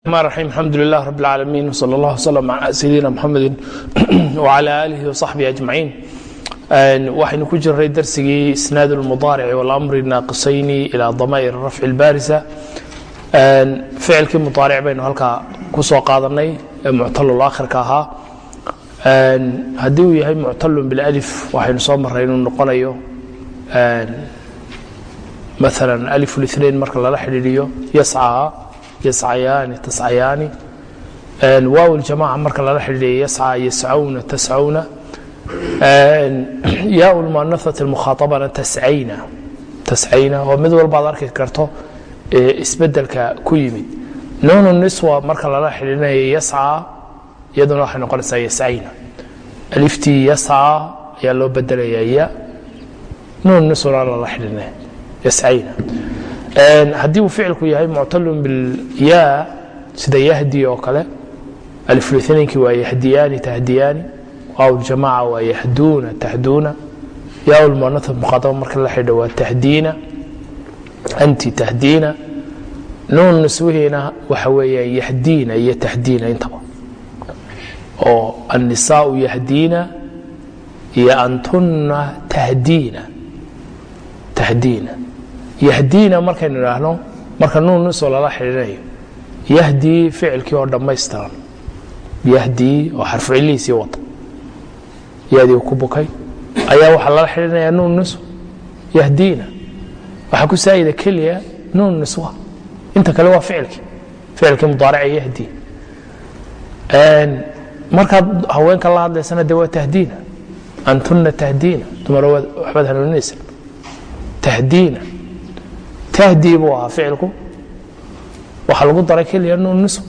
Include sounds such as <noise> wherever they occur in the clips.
الرحمن الرحيم الحمد لله رب العالمين وصلى الله وسلم على سيدina mxamedi وعlى آlihi وصaxbihi أجمaعين waxaynu ku jiray darsigii isnaad الmudaaric واlamri naaqisayni ilى damaa'ir rafci اlbarisa ficilkii mudaaric baynu halkaa ku soo qaadanay ee muctalul akhirka ahaa haddii uu yahay muctalun biاlأlif waxaynu soo maray inuu noqonayo maala alif الاثnain marka lala xidhiiriyo yascaa yascayaani tascayaani waaw ljamaca marka lala xidhiidhiya yascaa yascawna tascawna. <clears throat> Yaa lmuanaat اlmukhaaabana tascayna tascayna. Oo mid walba ad arki karto isbeddelka ku yimid. Nuunu niswa marka lala xidhiidhinaya yascaa iyaduna waxay noqonaysaa yascayna. Aliftii yascaa ayaa loo bedelayaa ya. Nuun niswana lala xidhiidhinaya yascayna haddii uu ficilku yahay muctalun bilya sida yahdi oo kale aliflithnaynkii waa yahdiyaani tahdiyaani. Waaw waa yahduuna tahduuna. Yaa lmuanaa marka la xidho waa tahdiina anti tahdiina. Nuun niswihiina waxa weeyaan yahdiina iyo tahdiina intaba oo annisaau yahdiina iyo antunna tahdiina tahdiina yahdiina markaynu idhaahno marka nuun nisoo lala xidhiinayo yahdii ficilkii oo dhammaystiran. Yahdii oo xarfu cilihiisii wata yadii ku bukay. Ayaa waxaa lala xidhiinayaa nuun niswa yahdiina waxaa ku saa'ida keliya nuun niswa inta kale waa ficilkii. Ficilkii mudaarica yahdii markaad haweenka la hadlaysana de waa tahdiina antunna tahdiina dumar waxbaad hanuuninaysa. Tahdiina tahdii buu ahaa ficilku. Waxaa lagu daray keliya nuun nisw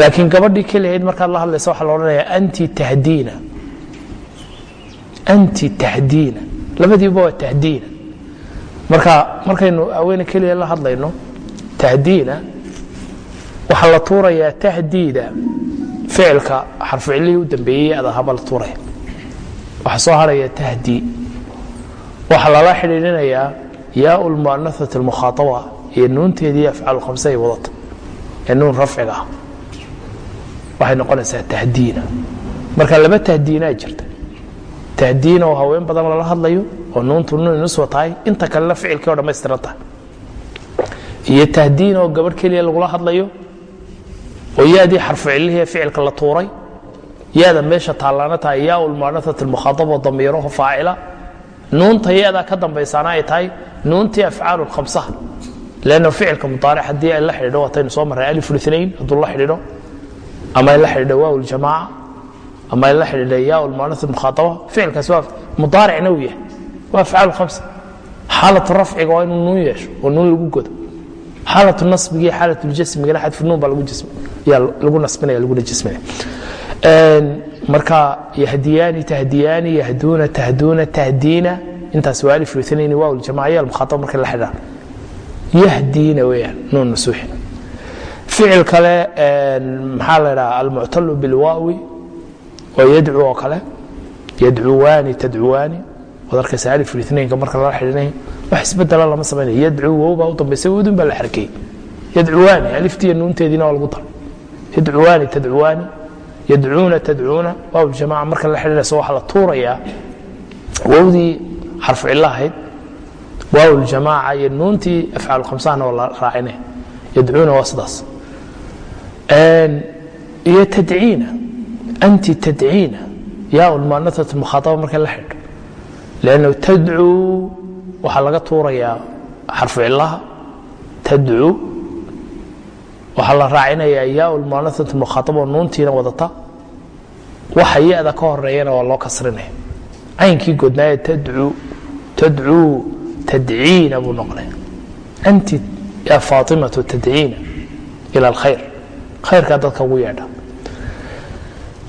laakiin gabadhii keliyahayd markaad la hadlaysa waxaa la odhanaya anti tahdiina anti tahdiina labadiiba waa tahdiina marka markaynu haweene keliya la hadlayno tahdiina waxaa la tuurayaa tahdiida ficilka xarfu cilihii u dambeeyey adahabaa la tuuraya waxaa soo haraya tahdii waxaa lala xidhiidhinayaa yaa lmuanaat اlmukhaaaba iyo nuunteedii afcaal khamse ay wadata ee nuun rafciga ah. Waxay noqonaysaa tahdiina. Marka laba tahdiinaa jirta. Tahdiina oo haween badan lala hadlayo oo nuuntu nuun niswa tahay inta kalena ficilkii oo dhammaystiran tahay. Iyo tahdiina oo gabadh keliya lagula hadlayo oo yaadii xarfu cilihii ficilka la tuuray yaada meesha taallaana tahay yaa lmuanaat اlmukhaaaba damiiraho faacila nuunta yadaa ka dambaysaana ay tahay nuuntii afcaal amsa lann ficilka muaarc haddii ay la xidhiidho waataynu soo marray alinain hadduu la xidhiidho ama ay la xidhiidha waaw ljamaaca ama ay la xidhiidha yaa lmuanas muhaaaba ficilkaas waa mudaaricna uu yahay waa afcaal ams xaalatu rafciga waa inuu nuun yeesho oo nuun lagu godo. Xaalatu nasbigii xaalatuljasmigana xadfu nuun baa lagu nasbinaya laguna jisminaya Ehm, marka yahdiyaani tahdiyaani yahduuna tahduuna tahdiina intaas waa alifnayn waa ljamacaya mukhaab marka la xidhaa. Yahdiina weyaan nuun nasuuxi. Ficil kale ehm, maxaa la dhaha almuctalu bilwaawi oo yadcu oo kale. Yadcuwaani tadcuwaani waad arkaysa alifnaynka marka lala xidhinay wax isbedela lama samaynayo. Yadcu wowbaa u dambaysay wowdun baa la xarkeeyey yadcuwaani aliftiiyo nuunteediina waa lagu dar yadcuwaani tadcuwaani yadcuuna tadcuuna waaw jamaca marka la xidhinayso waxaa la tuurayaa wowdii xarfu cilo ahayd. Waaw ljamaaca iyo nuuntii afcaal khamsahana waa la raacinaya yadcuuna waa sidaas. Iyo tadciina anti tadciina yaa lmuanaat mukhaaaba marka la xidho. Lannu tadcuu waxaa laga tuurayaa xarfu cilaha tadcuu waxaa la raacinayaa yaa lmuanaat mukhaaaba nuuntiina wadata waxa ya-da ka horeeyana waa loo kasrinaya caynkii godnaaya tadcuu tadcuu tadciina buu noqonaya anti ya faatimatu tadciina ila alkhayr. Khayrkaa dadka ugu yeedha.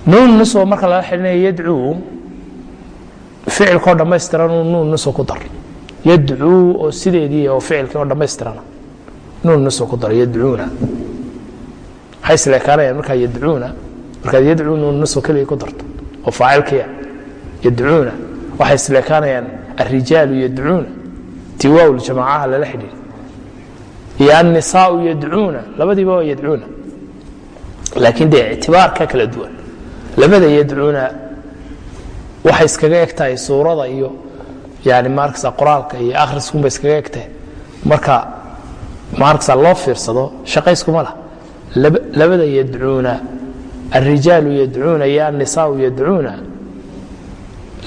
Nuun nisoo marka lala xidhinaya yadcuu ficilkoo dhammaystiranuu nuun nisoo ku dar. Yadcuu oo sideedii oo ficilkii oo dhammaystirana nuun nisoo ku dar yadcuuna. Maxay isleekaanayaan markaa yadcuuna markaad yadcuu nuun nisoo keligii ku darto oo faacilkiya yadcuuna waxay isleekaanayaan arijaalu yadcuuna tiwaaw jamaacaha lala xidhiir iyo annisaau yadcuuna labadiiba waa yadcuuna laakiin dee ictibaarka kala duwan labada yadcuuna waxay iskaga eg tahay suurada iyo yani maarkasa qoraalka iyo akhriskunba iskaga eg tahay marka maarkasa loo fiirsado shaqayskuma lah labada yadcuuna alrijaalu yadcuuna iyo annisaau yadcuuna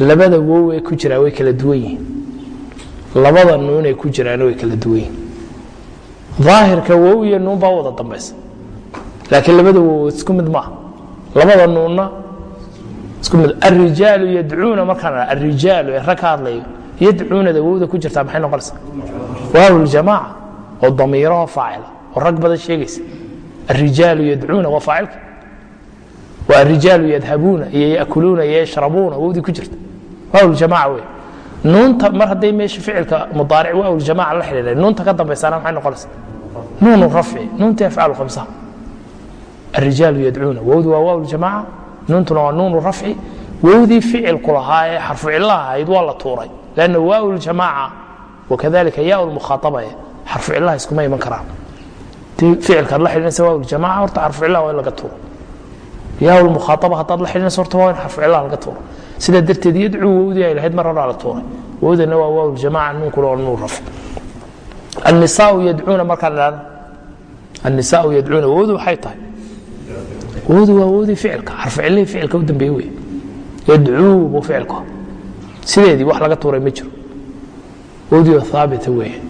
labada wow ee ku jiraa way kala duwan yihiin labada nuun ay ku jiraana way kala duwan yihiin aahirka wow iyo nuun baa wada dambaysa laakiin labada wow isku mid maaha labada nuunna isku mid arijaalu yadcuuna markaan arijaalu ee rag hadlayo yadcuunada wowda ku jirtaa maxay noqonaysaa waaw ljamaaca oo damiiraho faacila oo rag badan sheegaysa arijaalu yadcuuna waa faacilka waa arijaalu yadhabuuna iyo yakuluuna iyo yashrabuuna wowdii ku jirta. Waaw ljamaaca wey nuunta mar hadday meesha ficilka mudaaric waaw ljamaaca la xidhiidhay. Nuunta ka dambaysaana maxay noqonaysaa? Nuun rafci nuunta afcaal khamsaha arijaalu yadcuuna wowdu waa waaw ljamaaca nuuntuna waa nuun rafci wowdii ficilku lahaa ee xarfu ahayd waa la tuuray. Lanna waaw ljamaaca wakadalika yaa cillaha iskuma iman karaan. Ficilkaad la xidhinaysa waaw ljamaaca horta xarfu waa in laga tuuro ya muhaaaba hadaad la idhiinayso horta waa in xarfucilaa laga tuuro. Sidaa darteed yadcuu wowdii ay lahayd mar horaa la tuuray. Wowdana waa waaw jamaca nuunkuna oo nuun rafo annisaau yadcuuna markaan idhahno annisaau yadcuuna wowdu waxay tahay. Wowdu waa wowdii ficilka xarfucilihii ficilka u dambeeye wey yadcuu buu ficilka. Sideedii wax laga tuuray ma jiro. Wowdii oo haabita weeye.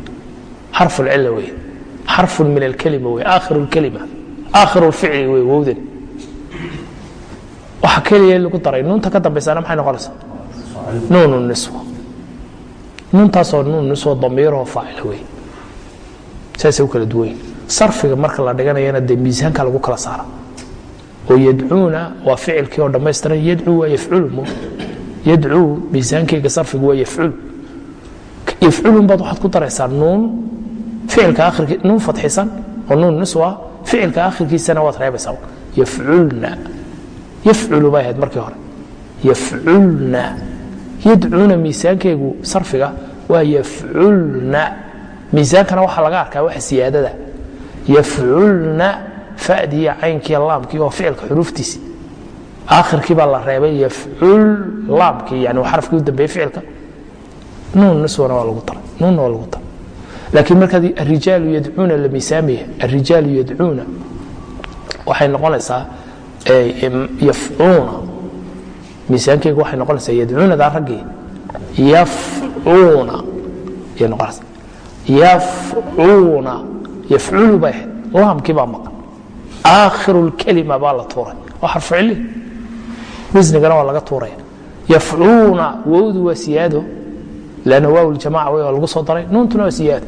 Xarfulcila weeye. Xarfun min alkelima weye aakhiru lkelima aakhiru lficli weye wowdani waxa keliya lagu daray nuunta ka dambaysaana maxay noqonaysaa nuun niswa nuuntaasoo nuun niswa damiiroo faacila wey saasay u kala duwanyi sarfiga marka la dhiganayana dee miisaanka lagu kala saara. Oo yadcuuna waa ficilkii oo dhammaystiran yadcuu waa yafculu yadcuu miisaankeyga sarfigu waa yafculu yafculun baad waxaad ku daraysaa nuun ficilka akhirkii nuun fadxisan oo nuun niswa ficilka akhirkiisana waad reebaysaa yafculna yafculu bay ahayd markii hore. Yafculna yadcuuna miisaankeygu sarfiga waa yafculna miisaankana waxaa laga arkaa waxa siyaadada. Yafculna fadii caynkii laamkii oo ficilka xuruuftiisi. Aakhirkii baa la reebay yafcul laamkii yani xarafkii u dambeeye ficilka. Nuun niswana waa lagu daray nuunna waa lagu daray laakiin markaad arijaalu yadcuuna la miisaamaya arijaalu yadcuuna waxay noqonaysaa yafcuuna miisaankeygu waxay noqonaysaa yadcuunadaa raggii. Yafcuuna ayay noqonaysaa. Yafcuuna yafculu bay ahayd. Laamkii baa maqan. Aakhiru lkelima baa la tuuray. Waa xarfu cili wisnigana waa laga tuuraya yafcuuna wowdu waa siyaado. Lanna waaw ljamaca wey waa lagu soo daray. Nuuntuna waa siyaado.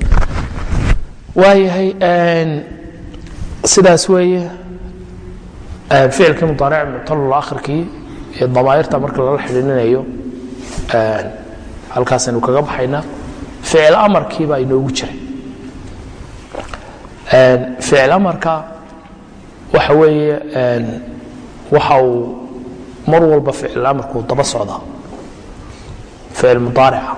Waayahay sidaas weeye ficilkii mudaaric mutalul akhirkii ee damaa'irta marka lala xidhiininayo halkaasaynu kaga baxaynaa ficil amarkii baa inoogu jiray ficil amarka waxa weeye waxa uu mar walba ficil amarku daba socdaa ficil mudaarica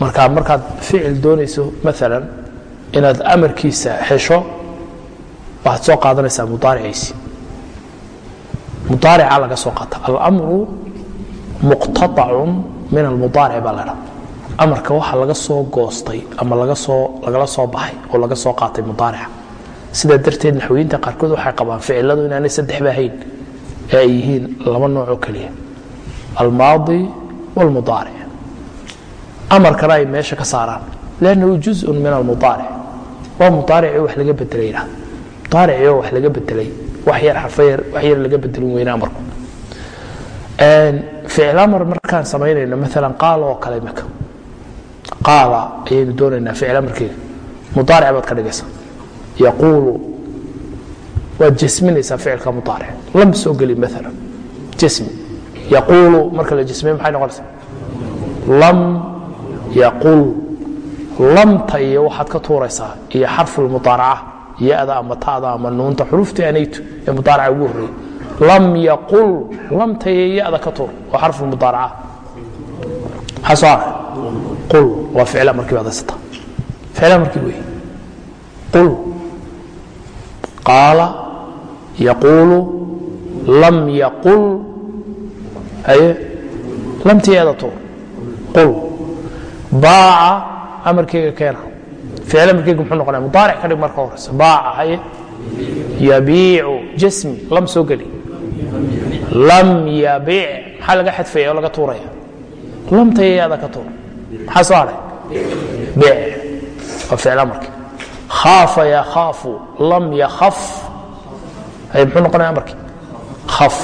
marka markaad ficil doonayso maalan inaad amarkiisa xesho waxaad soo qaadanaysaa mudaariciisi mudaarica laga soo qaata. Almru muqtaacun min almudaaric baa la dhaa amarka waxa laga soo goostay ama lagala soo baxay oo laga soo qaatay mudaarica. Sidaa darteed naxwiyiinta qaarkood waxay qabaan ficiladu inaanay saddexba ahayn ee ay yihiin laba noocoo keliya. Almaadi wاlmudaaric amarkana ay meesha ka saaraan. Lannahu juzun min almudaaric. Waa mudaaricii wax laga bedelay oo wax laga bedelay wax yar xarfayar wax yar laga bedelin weyne amarku ficil amar markaan samaynayno maalan qaala oo kale imika qaala ayaynu doonaynaa ficil amarkeega mudaaric baad ka dhigaysaa yaquulu waad jasminaysaa ficilka mudaaric lam soo geli maala jasmi yaquulu marka la jasmiye maxay noqonaysaa? Lam yaqul. Lamta iyo waxaad ka tuuraysaa iyo xarfulmudaaraca ya-da ama ta'da ama nuunta xuruftii anaytu ee mudaaraca ugu horreeyey lam yaqul lamta iyo ya-da ka tuur waa xarfulmudaaraca maxaa soo haray? Qul waa ficil amarkii baad haysataa ficil amarkii wey qul qaala yaquulu lam yaqul haye lamtiyeeda tuur. Qul baaca amarkeyga keena ficil amarkeyga muxuu noqonaya mudaaric ka dhig marka horeysa baaca haye yabiicu jasmi lam soo geli lam yabiic maxaa laga xadfaya oo laga tuuraya lamtayayaada ka tuur maxaa soo hadhay biic waa ficil amarki khaafa yakhaafu lam yakhaf ay muxuu noqonaya amarkii khaf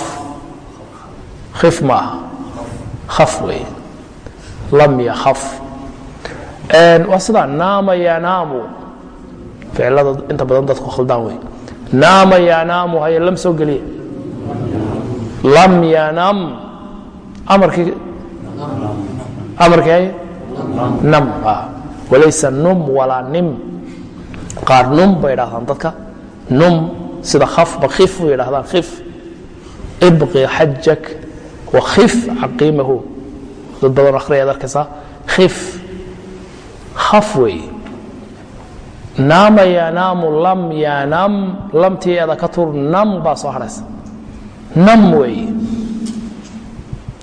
khif ma aha khaf weeye lam yakhaf waa sidaa naama yanaamu ficilada inta badan dadku khaldaan wey naama yanaamu haye lam soo geliya lam yanam amarkii amarkii haye nam walaysa num walaa nim. Qaar num bay idhahdaan dadka. Num sida khafba khif bay idhahdaan khif ibqi xajak wakhif caqiimahu. Dad badan akhriyaad arkaysaa. Khif khaf weeye naama yanaamu lam yanam lamtiyeeda ka tur nam baa soo hadhaysa nam weeye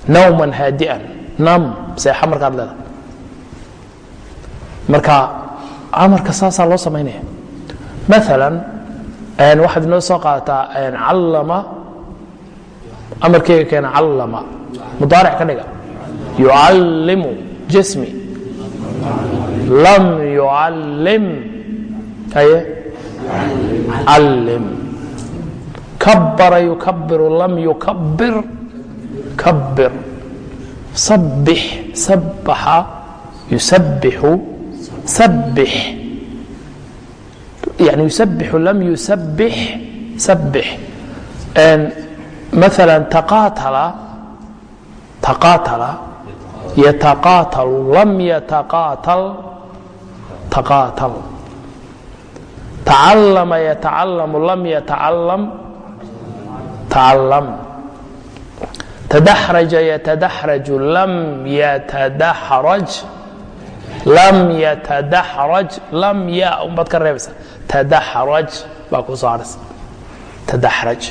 nawman haadi'an. Nam seexa markaad leedahay. Marka amarka saasaa loo samaynaya maala waxaad inoo soo qaadataa callama. Amarkeyga keena callama. Mudaaric ka dhiga. Yucallimu jasmi lam yucallim haye callim kabbara yukabiru lam yukabir kabir sabbix sabbaxa yusabbixu sabbix yani yusabbixu lam yusabbix sabbix مثلا تقاتل تقاتل يتقاتل لم يتقاتل taqaatal tacallama yatacalamu lam yatacalam tacallam tadaxraja yatadaxraju lam yatadaxraj lam yatadaxraj lam ya umbaad ka reebaysa tadaxraj baa ku soo haraysa tadaxraj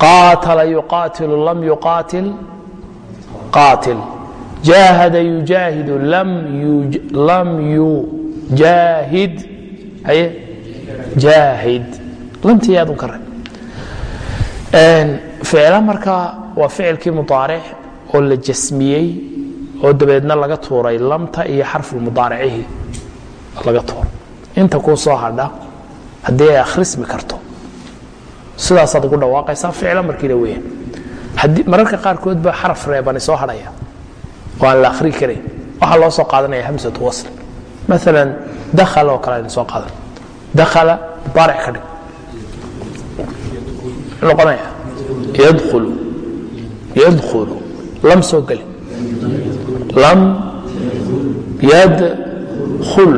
qaatala yuqaatilu lam yuqaatil qaatil jaahada yujaahidu lam yu jaahid. Haye jaahid. Lamtii aad u karay ficila markaa waa ficilkii mudaaric oo la jasmiyey oo dabeedna laga tuuray lamta iyo xarfulmudaaricihi laga tuuray inta kuu soo hadha haddii ay akhrismi karto sidaasaad ugu dhawaaqaysaa ficilo markiina weeyaan mararka qaarkood ba xaraf reebani soo hadhaya. Oo aan la akhrii karayn waxaa loo soo qaadanaya hamsatu wasl maalan dakhala oo kale soo qaadan. Dakhala mudaaric ka dhig. Noqonaya. Yadkhulu. Lam soo geli lam yadkhul.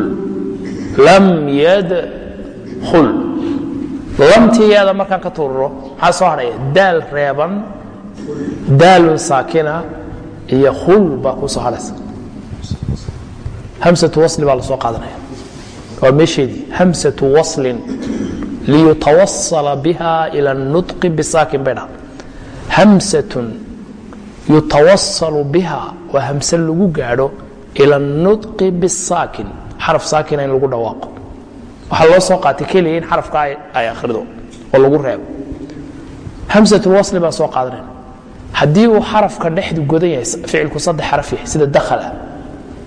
Lam yadkhul. Lamtiyaada markaan ka tuururo maxaa soo hadhaya daal reeban daalun saakina iyo khul baa kuu soo hadhaysa hamsatu wasli baa la soo qaadanaya. Waa meesheedii hamsatu waslin liyutawasala biha ila nutqi bisaakin bay dhaha hamsatun yutawasalu biha waa hamse lagu gaadho ila nutqi bisaakin. Xaraf saakina in lagu dhawaaqo. Waxaa loo soo qaatay keliya in xarafka ay akhrido oo lagu reebo. Hamsatulwasli baan soo qaadanayna haddii uu xarafka dhexdu godan yahay ficilku saddex xaraf yahay sida dakhala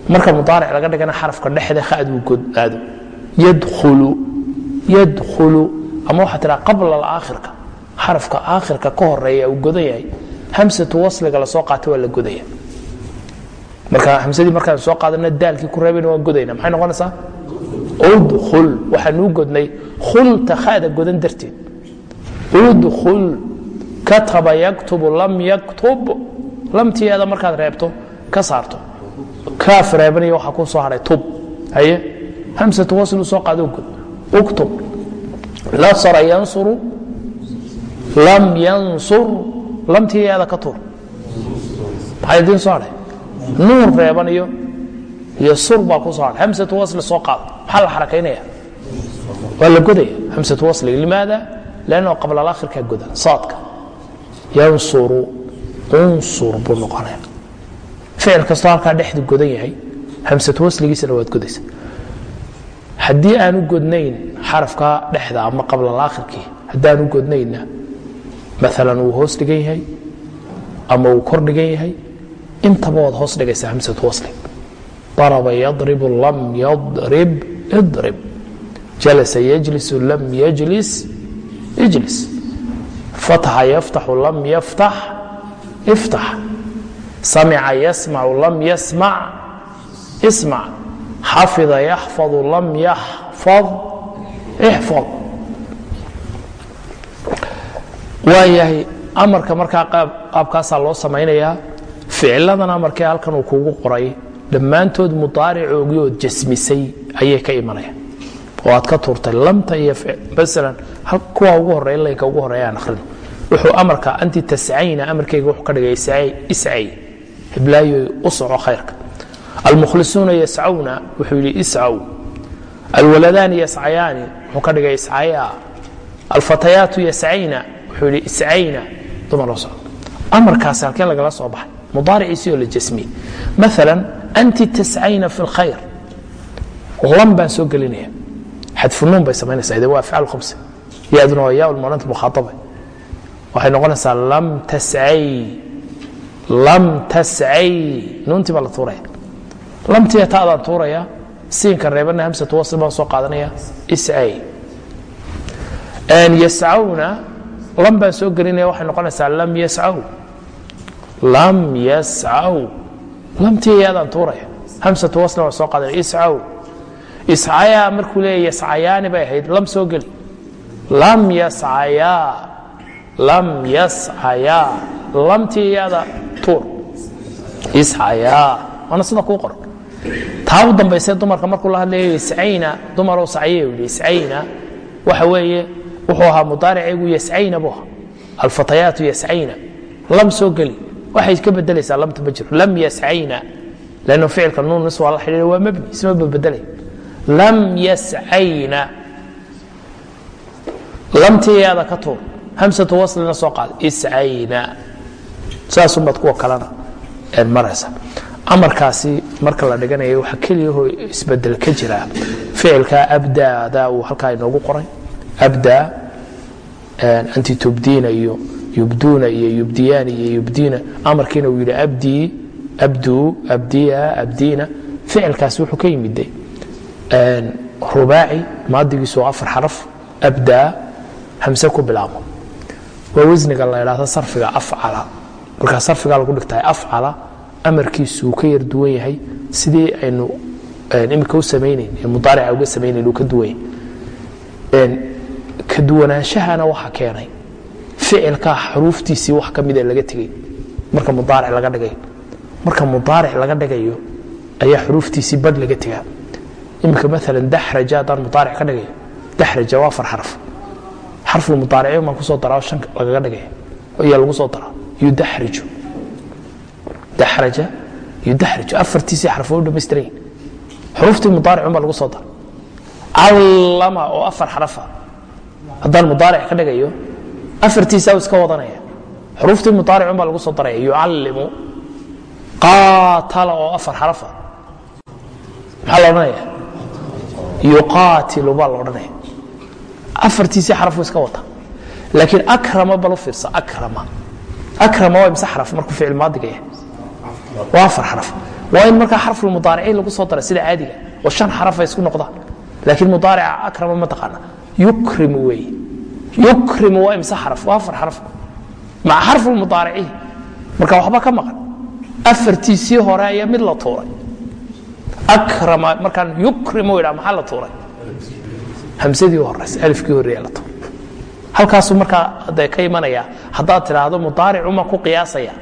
marka mudaaric laga dhigana xarafka dhexda khaduu godaado yadkhulu yadkhulu. Ama waxaa tiraa qabla alaakhirka. Xarafka aakhirka ka horreeya uu godan yahay. Hamsatu wasliga la soo qaata waa la godaya. Marka hamsadii markaan soo qaadana daalkii ku reebayna waan godayna. Maxay noqonaysaa? Udkhul. Waxaanuu godnay khulta khada godan darteed. Udkhul. Kataba yaktubu lam yaktub. Lamtiyaada markaad reebto ka saarto kaaf reebanaya waxaa kuu soo hadhay tub haye? Hamsatu waslu soo qaado uktub. Nasara yansuru lam yansur lamtiyaada ka tur maxaa idiin soo hadhay nuur reebanayo iyo sur baa ku soo hadhay hamsatu wasli soo qaado. Maxaa la xarakaynaya? Waa la godaya. Hamsatu wasliga limaada? Lanno qabla alaakhirkaa goda saadka. Yansuru. Unsur buu noqonaya ficil kastoo halkaa dhexdu godan yahay. Hamsatu wasligiisana waad godaysa haddii aanu godnayn xarafka dhexda ama qabla alaakhirkii haddaanu godnaynna maalan wuu hoos dhigan yahay ama uu kor dhigan yahay intaba waad hoos dhigaysaa hamsatu waslig daraba yadribu lam yadrib idrib. Jalasa yajlisu lam yajlis ijlis. Fataxa yaftaxu lam yaftax iftax samica yasmacu lam yasmac ismac xafida yaxfadu lam yaxfad ixfad waayahay amarka markaa qaabkaasaa loo samaynayaa ficiladan amarkee halkan uu kugu qoray dhammaantood mudaaricoogii ood jasmisay ayay ka imanayaan oo aad ka tuurtay lamta iyo masalan kuwa ugu horeya laynka ugu horreeya aan akhrino wuxuu amarka anti tascayna amarkayga wuxuu ka dhigay iscay hiblaayo u soco khayrka. Almukhlisuuna yascawna wuxuu yidhi iscaw. Alwaladaani yascayaani wuxuu ka dhigay iscaya alfatayaatu yascayna wuxuu yidhi iscayna dumar socdo. Amarkaasi halkeen lagala soo baxay mudaariciisii la jasmiyey. Maala anti tascayna fi lkhayr. Lam baan soo gelinaya. Xadfunuun bay samaynaysaa ide waa afcaal khamsi. Yaduna waa yaa lmuanat mukhaatabe waxay noqonaysaa lam tascay lam tascay. Nuuntii baa la tuuraya lamtiya taadaan tuuraya. Siinka reebana hamsatu wasl baan soo qaadanaya. Iscay. Yascawna lam baan soo gelinaya. Waxay noqonaysaa lam yascaw. Lam yascaw. Lamtiya yaadaan tuuraya. Hamsatu wasl baan soo qaadanaya. Iscaw. Iscayaa markuu leeya yascayaani bay ahayd. Lam soo geli lam yascayaa lam yascayaa lamtii yaada tuur. Iscayaa waana sida kuu qoran taa u dambaysee dumarka markuu la hadlayo iscayna dumaroo sacye yidhi iscayna waxa weeye wuxuu ahaa mudaaricaygu yascayna buu ahaa. Alfatayaatu yascayna lam soo geli. Waxay ka bedelaysaa lamta ma jiro. Lam yascayna lannu ficilka nuun nis waa la xidhiira waa mabni isma badbedelay lam yascayna lamtiyaada ka tuur hamsatu waslina soo qaada iscayna. Saasunbaad kuwa kalena maraysa. Amarkaasi marka la dhiganayo waxaa keliyahoo isbeddel ka jira. Ficilka abdaada uu halkaa inoogu qoray. Abda anti tubdiina iyo yubduuna iyo yubdiyaani iyo yubdiina. Amarkiina uu yidhi abdii abduu abdiya abdiina. Ficilkaasi wuxuu ka yimiday rubaaci maadigiisu afar xaraf. Abdaa hamse ku bilaabo waa wasniga la idhaahdo sarfiga afcala. Markaa sarfigaa lagu dhigtahay afcala amarkiisuu ka yar duwan yahay. Sidii aynu imika u samaynayn ee mudaarica uga samaynayn uu ka duwan yahay ka duwanaanshahana waxa keenay. Ficilkaa xuruuftiisii wax ka mida laga tegay. Marka mudaaric laga dhigayo marka mudaaric laga dhigayo ayaa xuruuftiisii badh laga tegaa. Imika maalan daxraja haddaan mudaaric ka dhigayo daxraja waa afar xaraf xarful mudaaricyo maan ku soo daraa shan lagaga dhigaya ayaa lagu soo daraa. Yudaxriju daxraja yudaxriju afartiisii xarf u dhamaystiran xuruuftii mudaaricun baa lagu soo dara callama oo afar xarafa. Haddaan mudaaric ka dhigayo afartiisaa iska wadanaya. Xuruuftii mudaaricun baa lagu soo daraya yucallimu. Qaatala oo afar xarafa. Maxaa la odhanaya? Yuqaatilu baa la odhanaya afartiisii xarafu iska wata laakiin akrama balu fiirsa akrama. Akrama waa imse xaraf markuu ficil maadiga yahay? Waa afar xaraf. Waa in markaa xarfulmudaariciin lagu soo dara sida caadiga oo shan xaraf ay isku noqdaan. Laakiin mudaarica akrama ma taqaana. Yukrimu weeye yukrimu waa imse xaraf? Waa afar xaraf. Maca xarfulmudaariciin marka waxba ka maqan. Afartiisii hore ayaa mid la tuuray. Akrama markaan yukrimu idhaa maxaa la tuuray hamsadii horeysa alifkii horreeya la halkaasuu markaa de ka imanaya haddaad tidhaahdo mudaaricuma ku qiyaasaya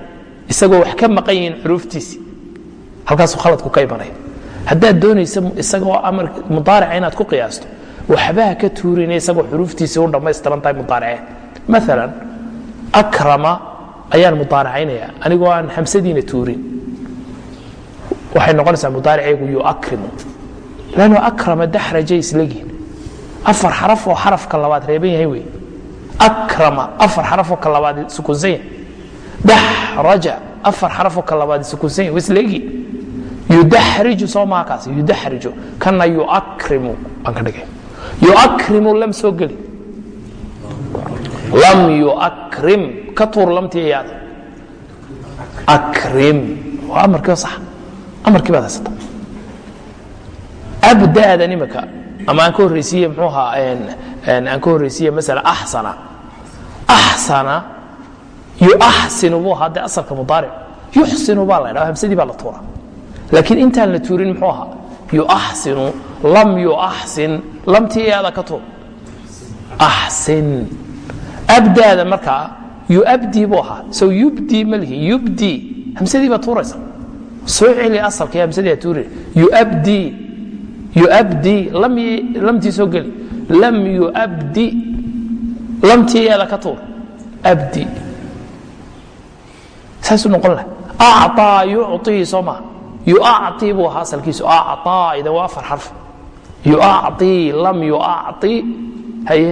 isagoo wax ka maqan yihiin xuruuftiisii halkaasuu khaladku ka imanaya. Haddaad doonaysa isagoo amar mudaarica inaad ku qiyaasto waxbaha ka tuurina isagoo xuruuftiisii u dhammaystiran tahay mudaariceen maalan akrama ayaan mudaaracaynaya anigoo aan hamsadiina tuurin. Waxay noqonaysaa mudaaricaygu yuakrimu. Lanno akrama daxrajay islegiin afar xaraf oo xarafka labaad reeban yahay wey akrama afar xarafoo ka labaad sukunsan yahay daxraja afar xarafoo ka labaad sukunsan yahay islegiin yudaxriju soo maa yudaxriju. Kana yuakrimu. Baan ka dhigay. Yuakrimu lam soo geli. Lam yuakrim. Ka tuur lamtii iyaada akrim. Waa amarkii sax. Amarkii baad haysata. Abda'dan imika ama aan ka horreysiiye mxuu ahaa aan ka horreysiiye masala axsana axsana yuaxsinu buu ahaa dee asalka mudaaric yuxsinu baa la ydhaha hamsadii baa la tuura laakiin intaan la tuurin muxuu ahaa yuaxsinu lam yuaxsin lamtii iyaada ka tuur. Axsin abdaada markaa yuabdii buu ahaa. Sow yubdii malihi yubdii hamsadii baa tuuraysa. Soo celi asalka hamsadii aa tuuri. Yuabdii yuabdii lamtii soo geli lam yuabdi lamtii iyada ka tuur abdi saasuu noqon laha acطaa yucطii soo maa yuacطii buu ahaa asalkiisu acطaa idan waa afar xarf yuacطii lam yuacطi haye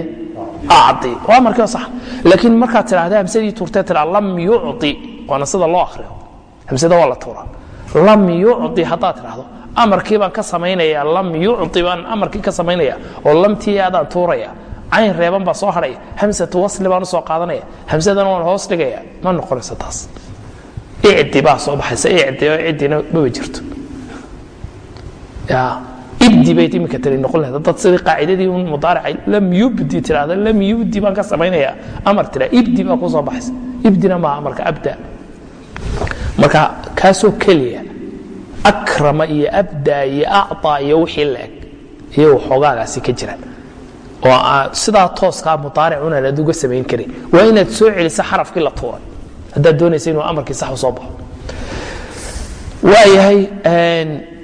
acطi waa markiiba sax laakiin markaad tidhahda hamsadii tuurtee tidhaa lam yucطi waana sida loo akhriyo hamsada waa la tuuraa lam yucطi haddaad tidhahdo amarkii baan ka samaynaya lam yuci baan amarkii ka samaynaya oo lamtii adaan tuuraya cayn reeban baa soo hadhaya hamsatu wasli baan u soo qaadanaya hamsadana waan hoos dhigaya ma noqonayso taas. Icdi baa soo baxaysa icdi oo ciddina maba jirto. Ibdi bay imika tiri noqon lahayd. Dad sidii qaacidadii un mudaaracay lam yubdi tirahda lam yubdi baan ka samaynaya amar tira ibdi baa ku soo baxaysa. Ibdina maaha amarka abda. Marka kaasoo keliya akrama iyo abda iyo acطaa iyo wixii laeg iyo waxoogaagaasi ka jiraan oo sidaa tooskaa mudaaricun aan aad uga samayn karin waa inaad soo celisa xarafkii la tuuray haddaad doonaysa inuu amarkii sax u soo baxo waayahay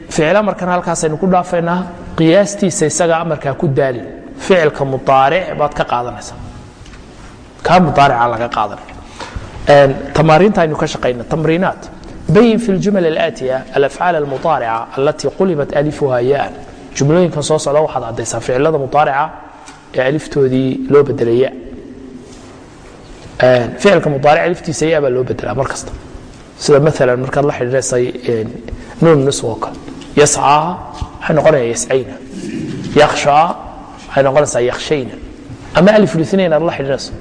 ficil amarkan halkaasaynu ku dhaafaynaa qiyaastiisa isagaa amarkaa ku daalin ficilka mudaaric baad ka qaadanaysa kaa mudaarica laga qaadanaya tamaariinta aynu ka shaqayna tamriinaat bayin fi اljumal اlaatiya alafcaal almuطaarica alatii qulibat alifuha yaan jumlooyinkan soo socda waxaad caddaysaa ficilada muطaarica ee aliftoodii loo bedelaya ficilka muطaaric aliftiisa ya baa loo bedelaa mar kasta sida maalan markaad la xidhiirsay nuun nusw oo kale yascaa waxay noqonaya yascayna yakhshaa waxay noqonaysaa yakhshayna ama alif linain aad la xidhiirayso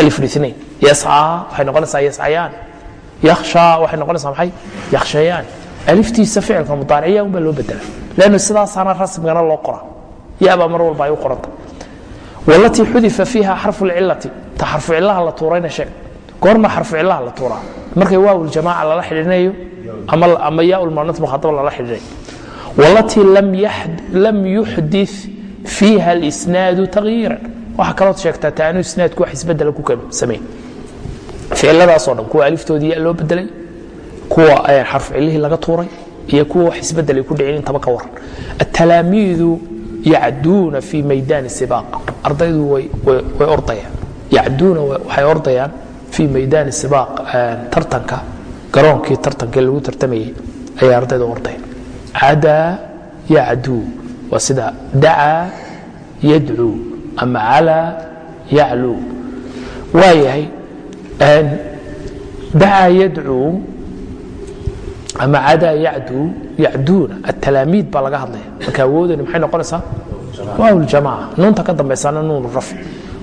alif linain yascaa waxay noqonaysaa yascayaan yakhshaa waxay noqonaysaa maxay? Yakhshayaan aliftiisa ficilka mudaariciya un baa loo bedela lannu sidaasaana rasmigana loo qora yabaa mar walba ay u qoranta. Walatii xudifa fiiha xarfu lcilati ta xarfu cilaha la tuurayna sheeg goorma xarfu cilaha la tuuraa. Markay waaw ljamaaca lala xidhiirinayo ama yaa lmuanat mukhaaaba lala xidhiirinayo walatii lam yuxdi fiiha alisnaadu tagyiiran waxaa kalood sheegtaa taanu isnaadku wax isbedela ku sameyn ficiladaasoo dhan kuwa aliftoodii loo bedelay kuwa xarfu cilihii laga tuuray iyo kuwa wax isbedelay ku dhicin intaba ka waran. Atalaamiidu yacduuna fii maydaani sibaaq ardaydu way ordayaan. Yacduuna waxay ordayaan fii maydaani sibaaq tartanka garoonkii tartankii lagu tartamayey ayay ardayda ordayaan. Cadaa yacduu waa sida dacaa yadcuu ama calaa yacluu. Waayahay dacaa yadcuu ama cadaa yacduu yacduuna atalaamiid baa laga hadlaya. Marka awoodani maxay noqonaysaa? Waaw ljamaca nuunta ka dambaysana nuun rafc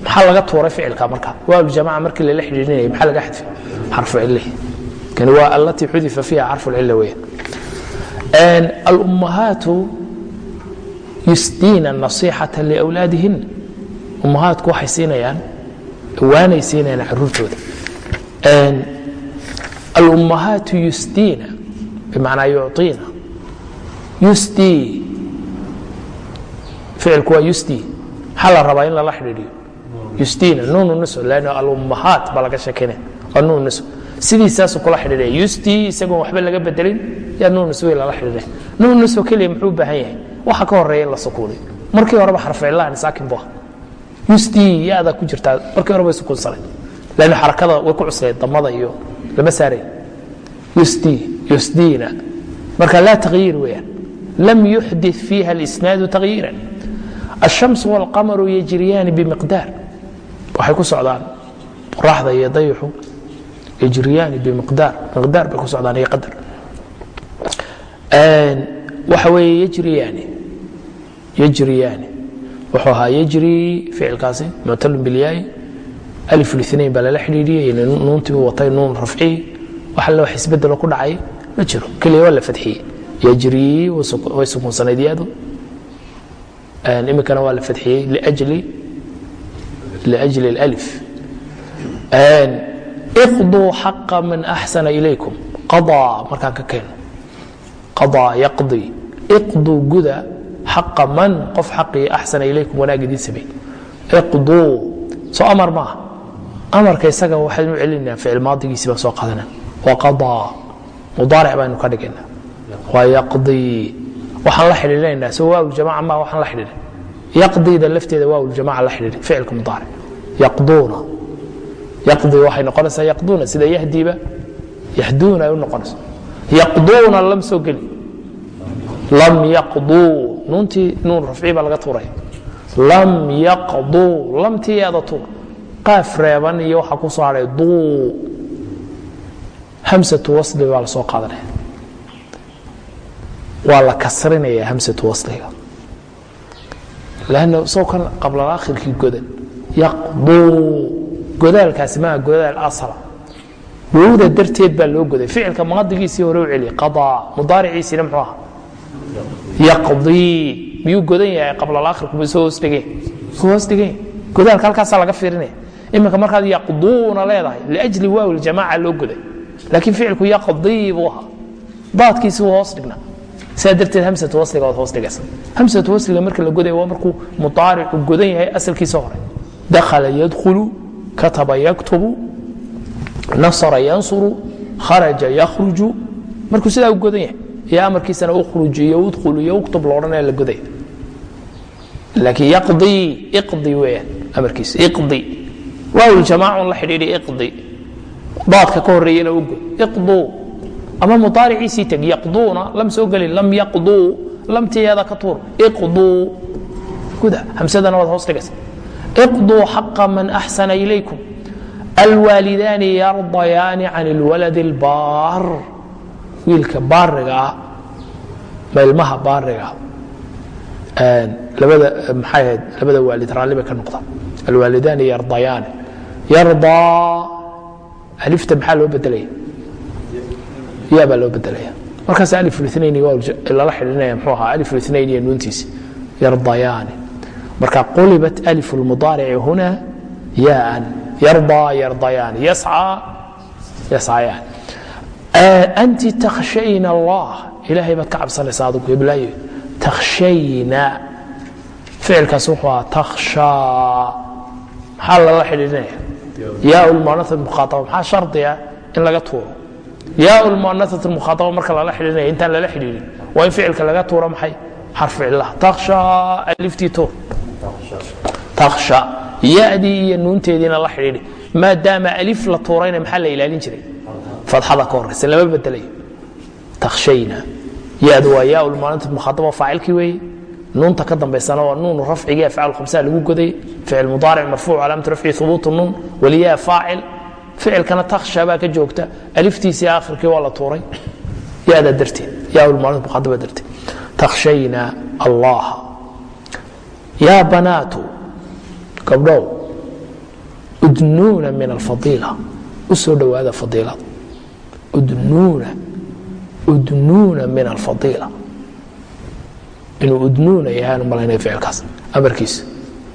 maxaa laga tuuray ficilka marka? Waaw ljamaca markii lala xidhiirinayay maxaa laga xadfay xarfu cilihi kani waa allatii xudifa fiiha xarfu lcila weeyaan alummahaatu yusdiina nasiixata liawlaadihin ummahaadku waxay siinayaan waanay siinayaan caruurtooda alummahaatu yusdiina bimacnaa yuciina yusdii ficilku waa yusdii maxaa la rabaa in lala xidhiidhiyo. Yusdiina nuunu niso lanno alummahaat baa laga sheekaynaya waa nuun niso sidiisaasu kula xidhiidhaya. Yusdii isagoon waxba laga bedelin yaa nuun niswey lala xidhiidhaya. Nuun niso keliya muxuu baahan yahay? Waxa ka horreeya in la sukuuniyo markii horeba xarficillahan saakin bu ah yaada ku jirtaa. Markii horeba sukuunsanay lanno xarakada way ku cuslayd damada iyo lama saaray yusdii yusdiina marka laa takyiir weeyaan lam yuxdi fiiha اlisnaadu tagyiiran الshams wاlqamaru yajriyaani bimiqdaar waxay ku socdaan qoraxda iyo dayixu yajriyaani bimiqdaar miqdaar bay ku socdaan iyo qadar waxa weeye yajriyaani yajriyaani wuxuu ahaa yajri ficilkaasi muctalun bilyaayi alif linain baa lala xidhiidhiyey nuuntii uu watay nuun rafciyi wax alle wax isbedelo ku dhacay ma jiro. Keliya waa la fadxiyey yajri way sukunsanayd yaadu. Iminkana waa la fadxiyey liajli اlأlif iqduu xaqa man axsana ilaykum. Qadaa markaan ka keeno qadaa yaqdi. Iqduu guda xaqa man qof xaqii axsana ilaykum wanaag samey iqduu soo amar maaha amarka isaga waxaynu celinaa ficil maadigiisii baan soo qaadana wa qadaa mudaaric baynu ka dhigayna waa yaqdii waxaan la xidhiidhanaynaa so waawljamaca ma waxaan la xidhiidhay. Yaqdiida lafteeda waawljamaca la xidhiidhay ficilka mudaaric. Yaqduuna. Yaqdii waxay noqonaysaa yaqduuna sida yahdiiba yahduuna ay u noqonayso yaqduuna lam soo geli. Lam yaqduu nuuntii nuun rafci baa laga tuuraya lam yaqduu lamtii yaada tuur qaaf reeban iyo waxaa ku soo hadhay duu. Hamsatu wasli baa la soo qaadanaya. Waa la kasrinaya hamsatu wasliga. Lanna soo kan qablalakhirkii godan yaqduu. Godaalkaasi maaha godaal asla wowda darteed baa loo goday. Ficilka maadigiisii hore u celiya qadaa. Mudaariciisiina muxuu aha yaqdii. Miyuu godan yahay qablalakhirku mise hoos dhigeen hoos dhigeen godaalka halkaasaa laga fiirinaya iminka markaad yaqduuna leedahay liajli waaw ljamaaca loo goday. Laakiin ficilku yaqdii buu ahaa. Daadkiisi wuu hoos dhignaa. Saa darteed hamsatu wasliga waad hoos dhigaysa hamsatu wasliga marka la godaya waa markuu mudaaricu godan yahay asalkiisa hore. Dakhala yadkhulu kataba yaktubu nasara yansuru kharaja yakhruju. Markuu sidaa u godan yahay iyo amarkiisana ukhruj iyo udkhul iyo uktub loodhanaya la godaya laakiin yaqdii iqdi weeyaan amarkiisa iqdi waaw jamaacun la xidhiidhi iqdi. Daadka ka horreeyana u god iqduu ama mudaariciisii teg yaqduuna lam soo gelin lam yaqduu lamtiyaada ka tuur iqduu guda hamsadana waad hoos dhigaysa iqduu xaqa man axsana ilaykum. Alwaalidaani yardayaani can اlwalad اlbaar wiilka baariga ah ma ilmaha baariga ah labada maxay ahayd? Labada waalid raalli ka noqdaan. Alwaalidaani yardayaani yardaa alifta maxaa lala xidhiinaya yaa lmuanaa mukhaataba maxaa shardiga in laga tuuro? Yaa lmuanaat mukhaataba marka lala xidhiidhinaya intaan lala xidhiidhin waa in ficilka laga tuuro maxay? Xarfu cilah takhshaa aliftii tuur takhsha yadii iyo nuunteediina la xidhiidhi. Maadaama alif la tuurayna maxaa la ilaalin jiray? Fadxada ka horaysa lama bedelayo takhshayna yadu waa yaa lmuanaat mukhaataba faacilkii weeye nuunta ka dambaysana waa nuun rafcigii afcaal khamsaa lagu goday. ficil mudaaric marfuuc calaamatu rafci hubuutu nuun waliyaa faacil. ficilkana takhsha baa ka joogta. aliftiisii akhirkii waa la tuuray. yadaa darteed yaalmuanat mukhaataba darteed. takhshayna allaha. yaa banaatu gabdhow udnuuna min alfadiila. u dhowaada fadiilada udnuuna udnuuna min alfadiila inuu udnuuna yahay malaynaya ficilkaas. Amarkiisa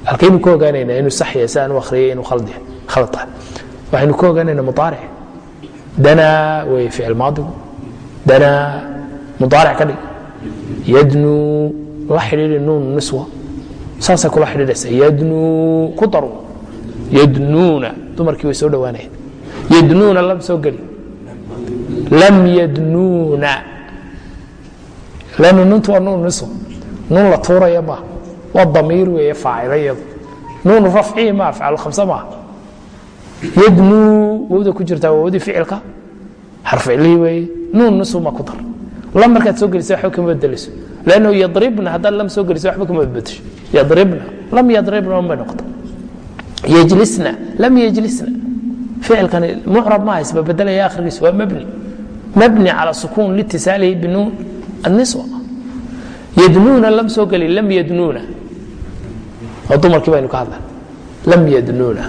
halkaynu ka ogaanaynaa inuu sax yahay si aan u akhriyay inuu khalad tahay. Waxaynu ka ogaanaynaa mudaaric danaa wey ficil maadigu danaa mudaaric ka dhig. Yadnuu la xidhiidhi nuun niswa. Saasay kula xidhiidhaysa. Yadnuu ku daru. Yadnuuna. Dumarkii way soo dhowaanayeen. Yadnuuna lam soo geli. Lam yadnuuna. Lannu nuntu waa nuun niswa nuun la tuuraya ma waa damiir weeye faacila iyadu. Nuun rafcii ma afcaal khamsa maaha yadnuu wowda ku jirtaa wowdii ficilka? Xarficlihii weeye nuun niswa ma ku dar. Lam markaad soo gelisa waxba kama bedelayso lanno yadribna haddaad lam soo gelisa waxba kama badbadasho yadribna lam yadribna unbay noqota yejlisna lam yejlisna ficilkani mucrab maaha isbabedelaya akhrigiisa waa mabni. Mabni cala sukuun litisaalihi binuun anniswa yadnuuna lam soo geli lam yadnuuna. Oo dumarkii baynu ka hadlan lam yadnuuna.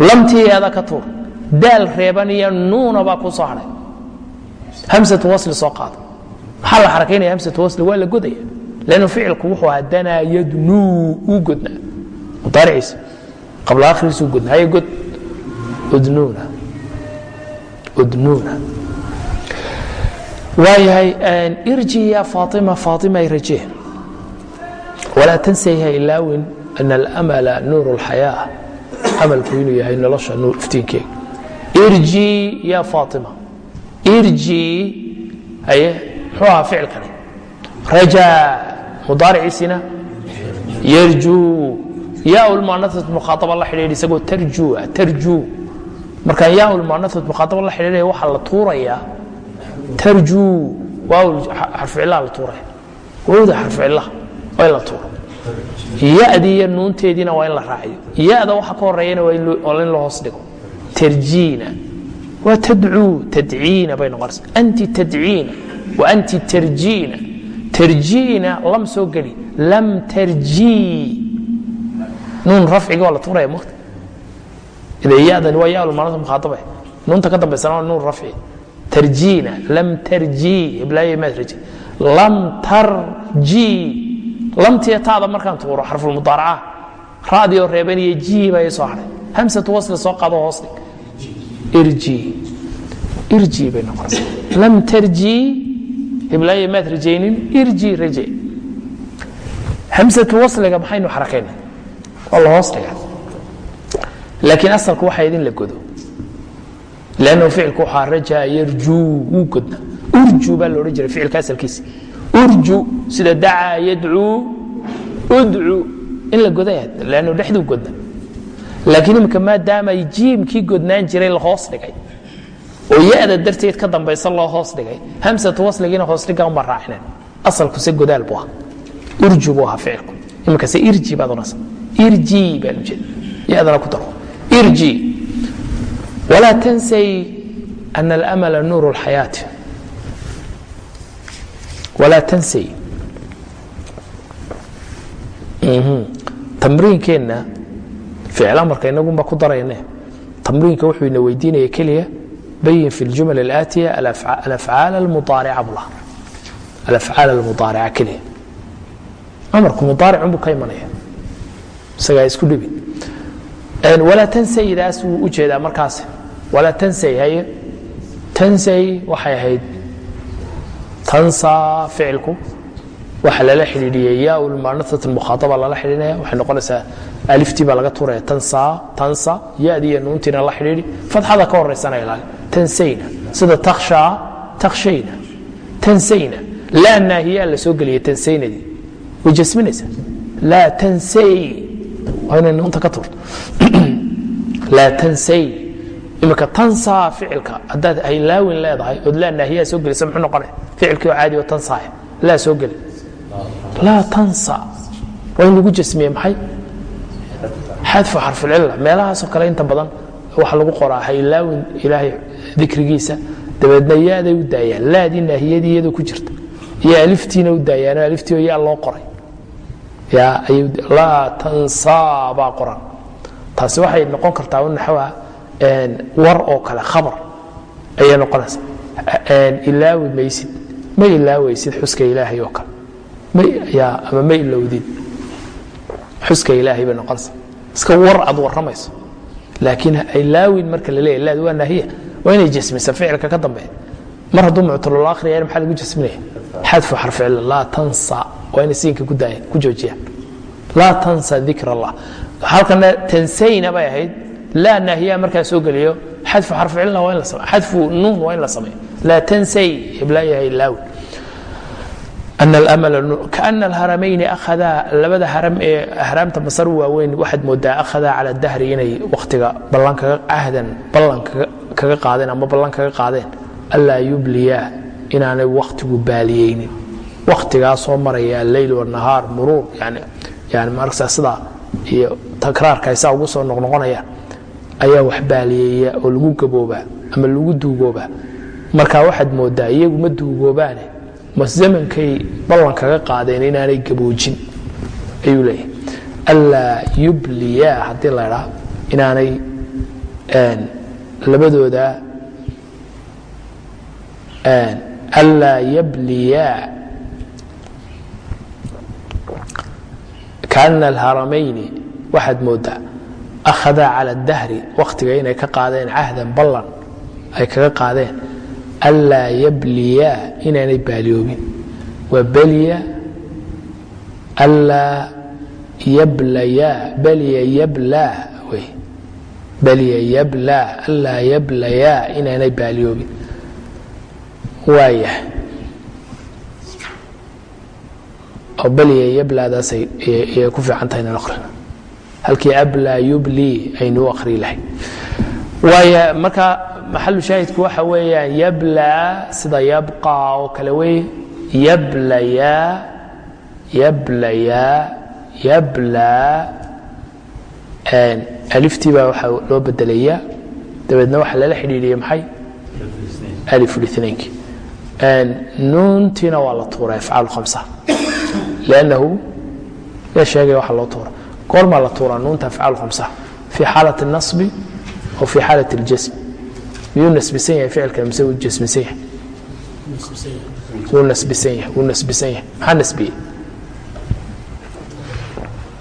Lamtiyeeda ka tuur. Daal reeban iyo nuuna baa kuu soo hadhay hamsatu wasli soo qaado maxaa la xarakaynaya hamsatu wasli waa la godaya lannu ficilku wuxuu ahaa danaa yadnuu uu godnaa. Mudaariciisa qabla akhrigiisuu godnaa. Haye god udnuuna. Udnuuna waayahay irji ya faatima faatimay rajee walaa tansayha ilaawin ana almala nuur اlxayaa amalku inuu yahay nolosha nuur iftiinkeega irji ya faatima. Irji haye muxuu ahaa ficilkani rajaa mudaariciisina. Yarjuu yaa lmuanaat mukhaaaba la xidhiidh isagoo tarjuu ah tarjuu. Markaan yaa lmuanaat mukhaaaba la xidhiidhaya waxaa la tuurayaa tarjuu waaw xarficilaa la tuuraya wowda xarficilaha waa in la tuuro yadii iyo nuunteediina waa in la raaciyo. Yada waxa ka horeeyana waa in la hoos dhigo. Tarjiina. Waa tadcuu tadciina bay noqonaysa anti tadciina wa anti tarjiina. Tarjiina lam soo geli lam tarjii. Nuun rafciga waa la tuuraya mugta ila yadani waa yaa lmaanata mukhaatabe nuunta ka dambaysana waa nuun rafci tarjiina lam tarjii iblaayo maad raji. Lam tarjii. Lamtiya taada markaan tuuro xarfulmudaaraca ra'dii oo reeban iyo jii baa soo hadhay hamsatu wasli soo qaado hoos dhig irjii. Irjii bay noqonaysaa. Lam tarjii. Iblaayo maad rajaynin irjii raje hamsatu wasliga maxaynu xarakayna? Waa la hoos dhiga laakiin asalku waxaa idin la godo lannahu ficilku waxaa rajaa yarjuu wuu godna urju baa loodhan jiray ficilka asalkiisa urju sida dacaa yadcuu udcu in la godaya lannu dhexduu godna laakiin imika maadaamay jiimkii godnaan jiray la hoos dhigay oo yada darteed ka dambaysa loo hoos dhigay hamsatu wasligiina hoos dhiga uma raacinen asalkuse godaal buu aha urju buu ahaa ficilku imikase irji baad odhanaysa irji baan ujeeda yadana ku daro irji walaa tansay ana almala nuur اlxayaati walaa tansay tamriinkeenna ficil amarka inagunba ku darayne tamriinka wuxuu ina weydiinaya keliya bayin fi اljumal اlaatiya alafcaal almudaarica bula alafcaal almudaarica keliya amarku mudaaricun buu ka imanaya isagaa isku dhibi walaa tansaydaas wuu u jeedaa markaas. Walaa tansay haye tansay waxay ahayd tansaa ficilku. Waxa lala xidhiidhiyey yaa lmuanaat mukhaaaba lala xidhiidhinaya waxay noqonaysaa aliftii baa laga tuuraya. Tansaa tansa. Yadii iyo nuuntiina la xidhiidhi. Fatxada ka horeysana ilaali. Tansayna. Sida takhshaa takhshayna. Tansayna. Laa naahiyaa la soo geliyay tansaynadii way jasminaysaa. Laa tansay imika tansaa ficilka. Haddaad haylaawin leedahay ood laa naahiyaa soo gelisa muxuu noqonaya ficilkii oo caadi oo tansaaya laa soo geli. Laa tansa. Waa in lagu jasmiye maxay? Xadfu xarfulcilla meelahaasoo kale inta badan waxa lagu qoraa haylaawin ilaahay dikrigiisa. Dabeedna yaaday u daayaan laadii naahiyadii iyadoo ku jirta. Iyo aliftiina u daayaan aliftii oo yaa loo qoray laa tansaa baa qoran taasi waxay noqon kartaa naxwa war oo kale khabar ayay noqonaysa. Ilaawi maysid ma ilaawaysid xuska ilaahay oo kale. Ama ma ilowdid xuska ilaahay bay noqonaysa. Iska war aad warramayso. Laakiin ilaawin marka la leeyahy laad waa naahiya. Waa inay jasmisa ficilka ka dambeeya. Mar hadduu muctalul akhriya maxaa lagu jasminaya? Xadfu xarficilla laa tansa waa inay siinka ku joojiyaan. Laa tansa dikr allah halkana tansayna bay ahayd. Laa naahiya markaa soo geliyo. Xadfu xarfucilna waa in la sameeyo xadfu nuun waa in la sameeyo laa tansay iblaa yahay laawi. Kaana alharamayni ahadaa labada haram ee ahraamta masar waaweyn waxaad moodaa ahadaa cala dahri inay wakhtiga ahdan ballan kaga qaadeen ama ballan kaga qaadeen. Allaa yubliyaa inaanay wakhtigu baaliyeynin waktigaa soo maraya alleyl wanahaar muruur yani markasa sidaa iyo takraarka ugu soo noqnoqonayaan ayaa wax baaliyeeya oo lagu gaboobaa ama lagu duugoobaa marka waxaad moodaa iyagu ma duugoobaane ma zamankay ballan kaga qaadeen inaanay gaboojin ayuu leeyahay. Allaa yubliyaa haddii la ydhaa inaanay labadooda allaa yabliyaa kaana alharamayni waxaad moodaa akhadaa cala dahri wakhtiga inay ka qaadeen cahdan ballan ay kaga qaadeen allaa yabliyaa inaanay baaliyoobin waa belya allaa yablayaa belya yablaa wey belya yablaa allaa yablayaa inaanay baaliyoobin waayah oo belya yablaadaas ayay ku fiican tahay inaan akhrino halkii ablaa yublii aynu u akhrii lahay. Waaya marka maxalu shaahidku waxa weeyaan yablaa sida yabqaa oo kale wey yablayaa yablayaa yablaa aliftii baa waxaa loo bedelayaa dabeedna waxaa lala xidhiidhiya maxay? Alifulithnaynkii nuuntiina waa la tuuray afcaal khamsa lannahu yaa sheegaya waxa loo tuura goormaa la tuuraa nuunta afcaal khamsa fii xaalat الnasbi aw fii xaalat اljasm miyuu nasbisan yahay ficilkan mise wuu jasmisan yahay wuu nasbisan yahay wuu nasbisan yahay maxaa nasbiyey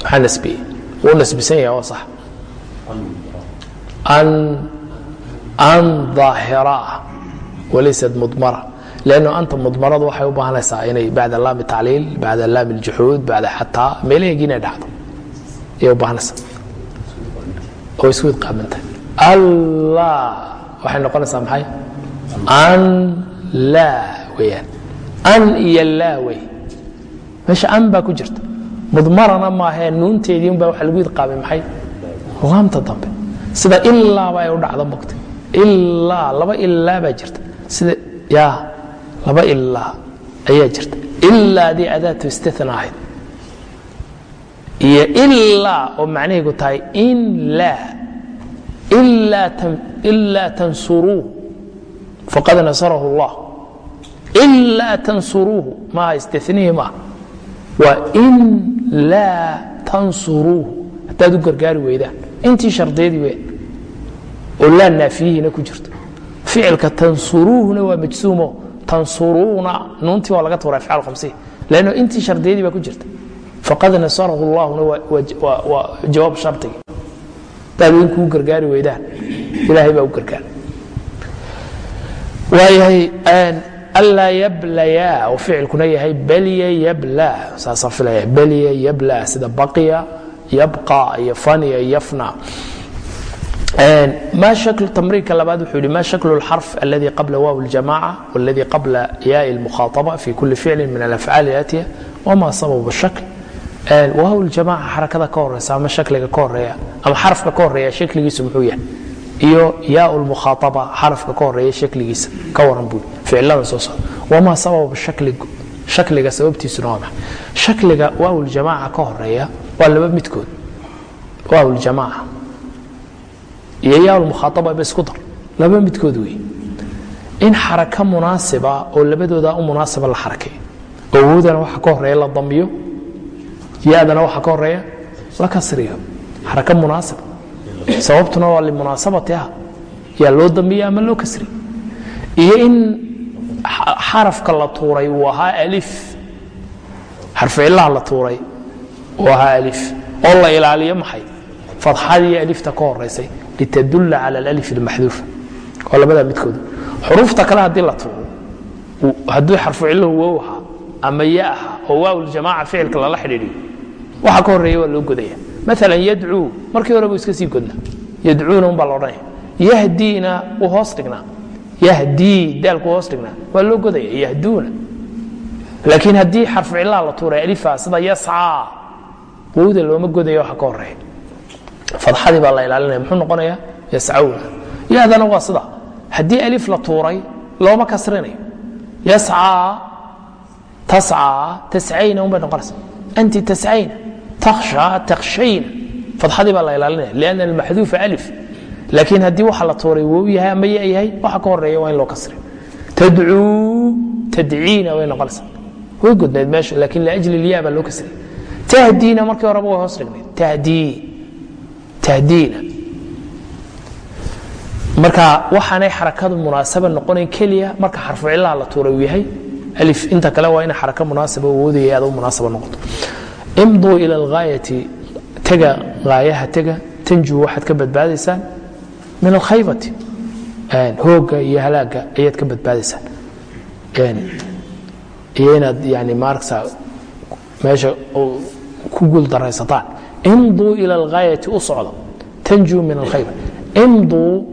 maxaa nasbiyey wuu nasbisan yahay oo sax an an daahira walaysat mudmara lanno anta mudmaradu waxay u baahanaysaa inay bacda laami tacliil bacda laami ljuxuud bacda xataa meelaheegii inay dhacdo ayay u baahanaysaa oo isku idqaamantahay allah waxay noqonaysaa maxay an laa weyaan an iyo laa wey meesha an baa ku jirta mudmarana maahee nuunteedii unbaa waxa lagu idqaamay maxay laamta dambe sida ilaaba ay u dhacdo mogta ilaa laba ilaa baa jirta sida yaa laba ilaa ayaa jirta. Ilaadii adaatu istina ahayd. Iyo ilaa oo macnaheegu tahay ilaa tansuruuh faqad nasarahu اllah ilaa tansuruuhu maaha istinihi maaha. Waa in laa tansuruuhu haddaad u gargaari weydaan. Intii shardiyadii weyn oo laa naafiyihiina ku jirto. Ficilka tansuruuhuna waa majsuumo tansuruuna nuuntii waa laga tuuray afcaal khamsiya lanno intii shardiyadii baa ku jirta faqad nasarahu llahuna waa jawaab shardigii hadaad weyn kuu gargaari weydaan ilaahay baa u gargaara waayahay allaa yablayaa oo ficilkuna yahay balya yablaa saasaan filaya balya yablaa sida baqiya yabqa iyo faniya yafna ma shakl tamriinka labaad wuxuu yihi ma shaklu اlxarf aladi qabla waaw اljamaca wاladi qabla yaai اlmukhaaطaba fi kuli ficli min alafcaal اlaatiya wma sababu shakl waaw ljamaca xarakada ka horeysa ama shakliga ka horeeya ama xarafka ka horeeya shakligiisu muxuu yahay iyo yaa lmukhaaaba xarafka ka horeeya shakligiisa ka waran buu ficilada soo socda wamaa sababa shakliga sababtiisuna waa maxay shakliga waaw ljamaca ka horeeya waa laba midkood waaw ljamaca iyo yaa lmukhaaaba ba isku dar. Laba midkood wey in xaraka munaasiba oo labadooda u munaasiba la xarakeeyo oo waxa ka horreeya la dambiyo. Yadana ka horreeya la kasriyo. Xaraka munaasib sababtuna waa limunaasabatiha yaa loo dambiya ama loo kasriy iyo in xarafka la tuuray uu ahaa alif. Xarficilaha la tuuray uu ahaa alif. Oo la ilaaliyo maxay fadxadii alifta ka horeysay litadulla cala alif almaxduufa waa labadaa midkooda xuruufta kale haddii la tuuro hadduu xarfucilahu wow ahaa ama ya aha oo waawljamaaca ficilka lala xidhiidhiyo waxa ka horreeya waa loo godaya maalan yadcuu markii hore buu iska sii godna yadcuuna un baa la odhanaya. Yahdiina wuu hoos dhignaa. Yahdii daalku hoos dhignaa. Waa loo godaya yahduuna. Laakiin haddii xarfu cilaha la tuuray alifa sida yascaa wowda looma godaya waxa ka horreeya fadxadii baa la ilaalinaya. Muxuu noqonaya yascawna yahdana waa sida. Haddii alif la tuuray looma kasrinayo. Yascaa tascaa tascayna unbay noqonaysa anti tascayna takhshaa takhshayna. Fadxadii baa la ilaalinaya. Lianna almaxduufa alif. Laakiin haddii waxa la tuuray wou yahay ama ya yahay waxa ka horreeya waa in loo kasri. Tadcuu tadciina way noqonaysaa. Way gudnayd meesha laakiin liajli ilyaa baa loo kasriyay tahdiina markii horeba way hoos dhignayd tahdii tahdiina marka waxaanay xarakadu munaasaba noqonayn keliya marka xarfu la tuuray uu yahay alif inta kale waa ina xaraka munaasaba awoodaya aad u munaasaba noqoto imduu ila alghaayati tega haayaha tega tanjuu waxaad ka badbaadaysaan min alkhaybati hooga iyo halaaga ayaad ka badbaadaysaan iyo inaad yani maaragta meesha ku guuldaraysataan imduu ila alghaayati u socdo. Tanjuu min alkhayba imduu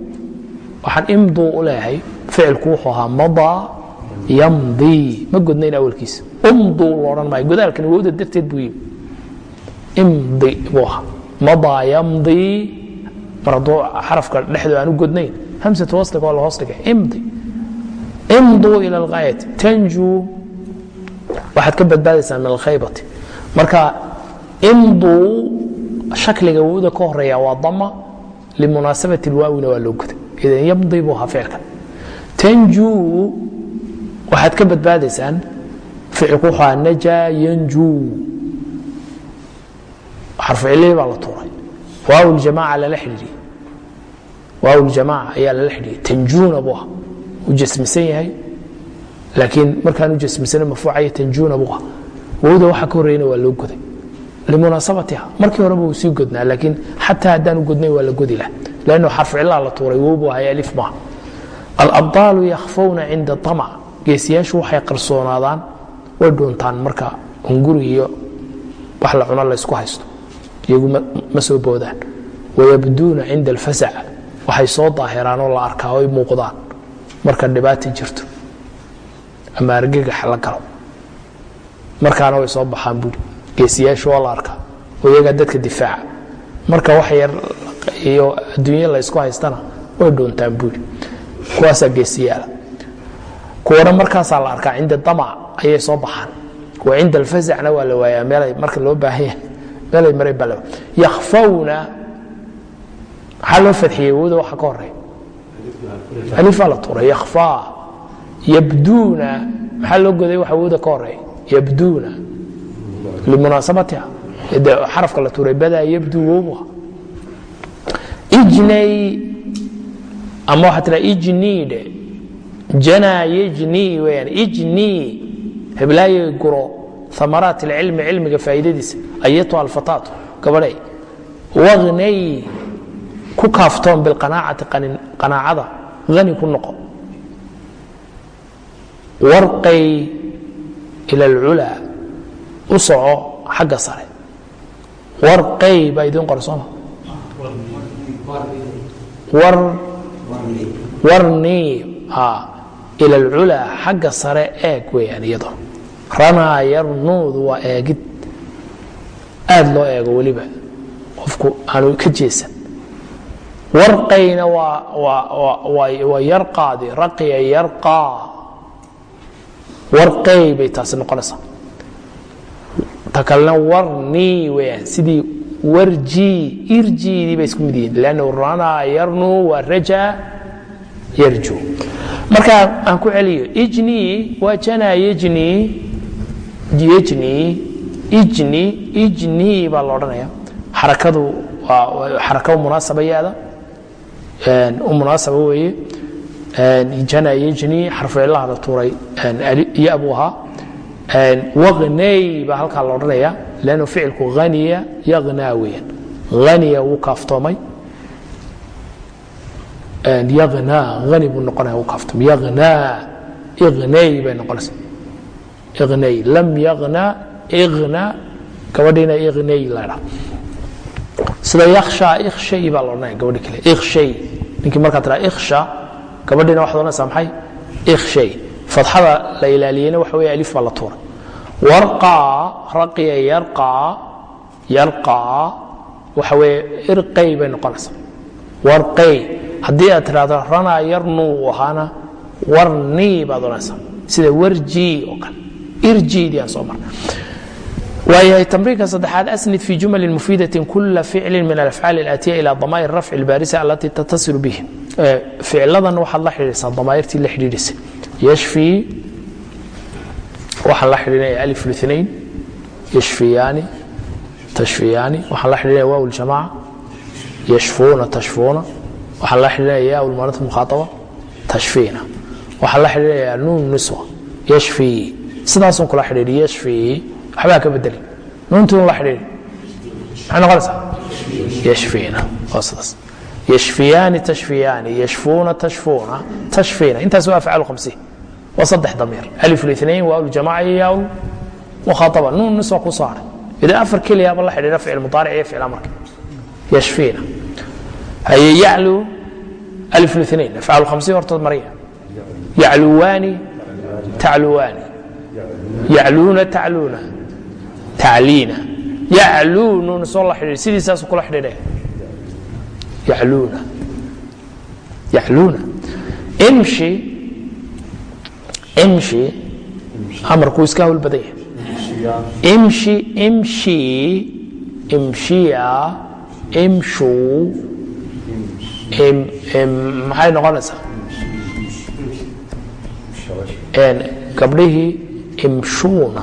waxaan imduu u leeyahay ficilku wuxuu ahaa madaa yamdii ma godnayn awalkiisa umduu loodhan maayo. Godaalkan wowda darteed buu yimi imdi buu ahaa. Madaa yamdii mar hadduu xarafka dhexdo aan u godnayn hamsatu wasliga waa la hoos dhigay. Imdi. Imduu ila alghaayati tanjuu waxaad ka badbaadaysaa min alkhaybati. Marka imduu shakliga wowda ka horreeya waa dama limunaasabati lwaawina waa loo goday idan yamdi buu ahaa ficilkan tanjuu waxaad ka badbaadaysaan ficilku wuxuu ahaa najaa yanjuu xarfu cilihii baa la tuuray. Waaw ljamaaca lala xidhiiriyey waaw ljamaaca ayaa lala xidhiiriyey tanjuuna buu ahaa. Uu jasmisan yahay. Laakiin markaan u jasmisana marfuucaya tanjuuna buu ahaa. Wowda waxa ka horeyna waa loo goday limunaasabatiha markii horeba uu sii godnaa laakiin xataa haddaan u waa la godi lah lannu xarfu cilaha la tuuray wow buu ahay alif maaha alabdaalu yakhfawna cinda amac geesiyaashu waxay qarsoonaadaan way dhuuntaan marka hunguri iyo wax la cuno laysku haysto iyagu ma soo boodaan wayabduuna cinda alfasac waxay soo daahiraan oo la arkaa oy muuqdaan marka dhibaata jirto ama argagax la galo markaana way soo baxaan buuri geesiyaashu waa la arkaa oo iyagaa dadka difaaca. Marka wax yar iyo adduunya laysku haystana way dhuuntaan buuri kuwaasaa geesiyaala kuwana markaasaa la arkaa cinda damac ayay soo baxaan. Wa cinda alfasacna waa la waayaa meelay marka loo baahan yahay meelay maray baa la yakhfawna maxaa loo fadxiyey wowda waxa ka horreeya alifaa la tuuray yakhfaa. Yabduuna maxaa loo goday waxa wowda ka horreeya yabduuna limunaasabatiha de xarafka la tuuray badaa yabduu wowbuha ijnay ama waxaa tiraa ijnii dhe janaa yejnii weyaan ijnii heblaayay guro amaraat alcilmi cilmiga faa'iidadiisa ayatuha alfataatu gabadhay wagnay ku kaaftoon bilqanaacati qanaacada hani ku noqo warqay ila alculaa u soco xagga sare. Warqay baa idiin qora sooma warnii ila alculaa xagga sare eeg weyaan iyado ranaa yarnuudu waa eegid. Aad loo eego weliba. Qofku aanu ka jeesan. Warqayna waa yarqaadi raqiya yarqaa warqay bay taasi noqonaysaa ta kalena weyaan sidii warjii irjiidii isku mid yihiin. Lannu ranaa yarnuu waa rajaa yarju. Marka aan ku celiyo ijnii waa janaa yejnii yejnii ijni ijnii baa la odhanaya. Xarakadu waa xaraka munaasaba yaada. U weeye. Jana yejnii xarfu cilaha la tuuray. Ya buu ahaa wagnay baa halkaa la odhanaya lannu ficilku haniya yagnaa weeyaan haniya wuu kaaftoomay. Yanaa hani buu noqonaya wuu kaaftoomay. Yanaa ignay bay noqonaysa ignay lam yagna igna gabadhiina ignay laydha sida yaksha ikshay baa la odhanaya gabadhi kale. Ikshay ninkii markaa tiraa iksha gabadhiina waxaad odhanaysaa maxay? Ikshay fadxada la ilaaliyeyna waxa weeye alif baa la tuuray. Warqaa raqiya yarqaa yarqaa waxa weeye irqay bay noqonaysaa. Warqay haddii aad tidhahdo ranaa yarnuu ahaana warnii baad odhanaysaa. Sida warjii oo kale. Irjiidii aan soo marnay yashfii waxaan la xidhiidhinaya alif lithnain yashfiyaani tashfiyaani waxaan la xidhiidhinaya waaw ljamaca yashfuuna tashfuuna waxaan la xidhiidhinaya yaa ulmaanat mukhaataba tashfiina waxaan la xidhiidhinayaa nuun niswa yashfii sidaasun kula xidhiidhi yashfii waxbaa ka bedelin nuuntuun la xidhiidhi maxay noqonaysaa yashfiina waa sidaas yashfiyaani tashfiyaani yashfuuna tashfuuna tashfiina intaas waa afcaal khamsi waa saddex damiir. Alif lithnain waaw ljamaca iyo yaa mukhaataba nuun niswa ku saaray. Idan afar keliyaaba la xidhiidha ficil mudaaric iyo ficil amarka. Yashfiina. Haye yaclu alif lithnain afcaal khamsi hortood mariya. Yacluwaani tacluwaani. Yacluuna tacluuna. Tacliina. Yacluunuuna soo la xidhiidh sidiisaasu kula xidhiidhaya yacluuna. Yacluuna. Imshi imshi amarkuu iska hawl badan yahay imshi imshi imshiya imshuu maxay noqonaysaa gabdhihii imshuuna.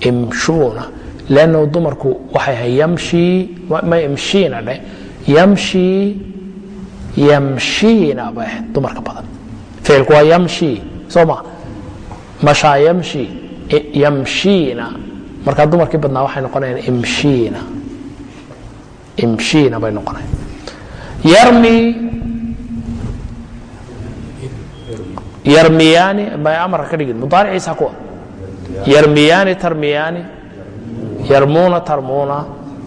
Imshuuna. Lannu dumarku waxay ahay yamshii ma imshiina dheh yamshii yamshiina bay ahayd dumarka badan ficilku waa yamshii soo ma mashaa yamshi yamshiina. Markaa dumarkii badnaa waxay noqonayaan imshiina. Imshiina bay noqonayaan. Yarmi. Yarmiyaani bay amarka ka dhigin. Mudaariciisa kuwa. Yarmiyaani tarmiyaani. Yarmuuna tarmuuna.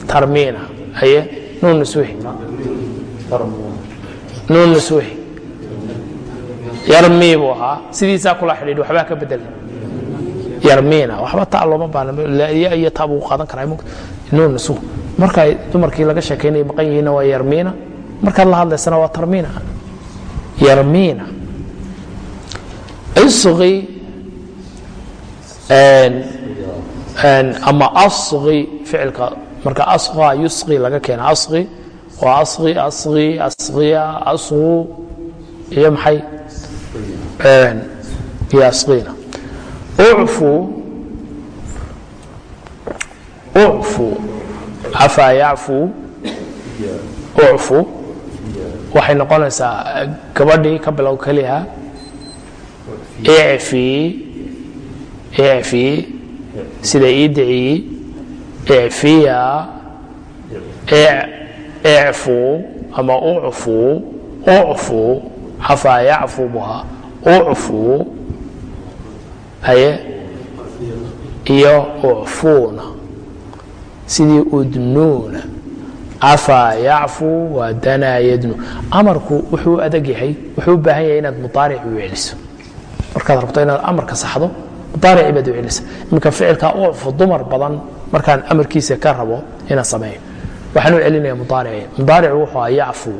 Tarmiina. Haye nuun niswihi nuun niswihi yarmii buu ahaa. Sidiisaa kula xidhiidh waxbaa ka bedelay yarmiina waxba ta looma baana iyo taa buu qaadan karaa. Nuun niswu markay dumarkii laga sheekaynaya maqan yihiinna waa yarmiina. Markaad la hadlaysana waa tarmiina. Yarmiina. Isqi ama asqi ficilka. Marka asqa yusqi laga keena. Asqi waa asqi asqi asqiya asqu iyo maxay iyo asqiina ucfu ucfu cafaa yacfu ucfu waxay noqonaysaa gabadhii ka bilow keliha icfii sida ii dicii icfiya icfu ama ucfu ucfu cafaa yacfu buha ucfu haye iyo ucfuuna sidii udnuuna. Cafaa yacfu waa danaa yadnu. Amarku wuxuu adag yahay wuxuu u baahan yahay inaad mudaaric u celiso. Markaad rabto inaad amarka saxdo mudaaricii baad u celisa. Iminka ficilka ucfu dumar badan markaan amarkiisa ka rabo inaan sameeyo. Waxaan u celinaya mudaarici mudaaricu wuxuu aha yacfu.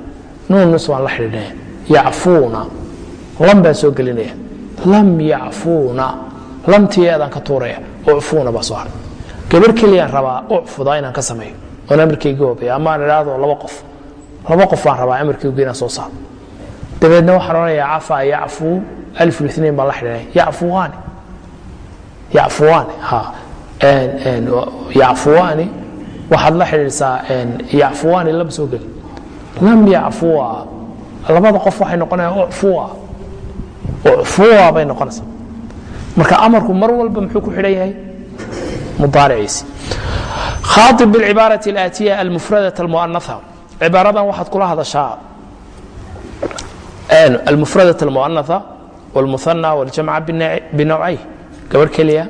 Nuun nus waan la xidhiidhaya yacfuuna lam baan soo gelinaya. Lam yacfuuna. Lamtii eedaan ka tuuraya ucfuuna baa soo haray. Gabar keliyaan rabaa ucfuda inaan ka sameeyo. Oon amarkayga hoobaya ama aan idhaahdo laba qof. Laba qof baan rabaa amarkaygu inaan soo saaro. Dabeedna waxaan odhanayaa cafaa yacfu alif lithnain baan la xidhiidhaya yacfuwaani yacfuwaani ha yacfuwaani waxaad la xidhiidhsaa yacfuwaani lama soo gelin. Lam yacfuwa labada qof waxay noqonayaan ucfuwa oo fuwa bay noqonaysaa. Marka amarku mar walba muxuu ku xidhan yahay? Mudaariciisi. Khaaib bilcibaarati alaatiya almufradat almuanaha cibaaradan waxaad kula hadashaa. Almufradat almuanaha wاlmuhana wاljamca binawcayh gabarh keliya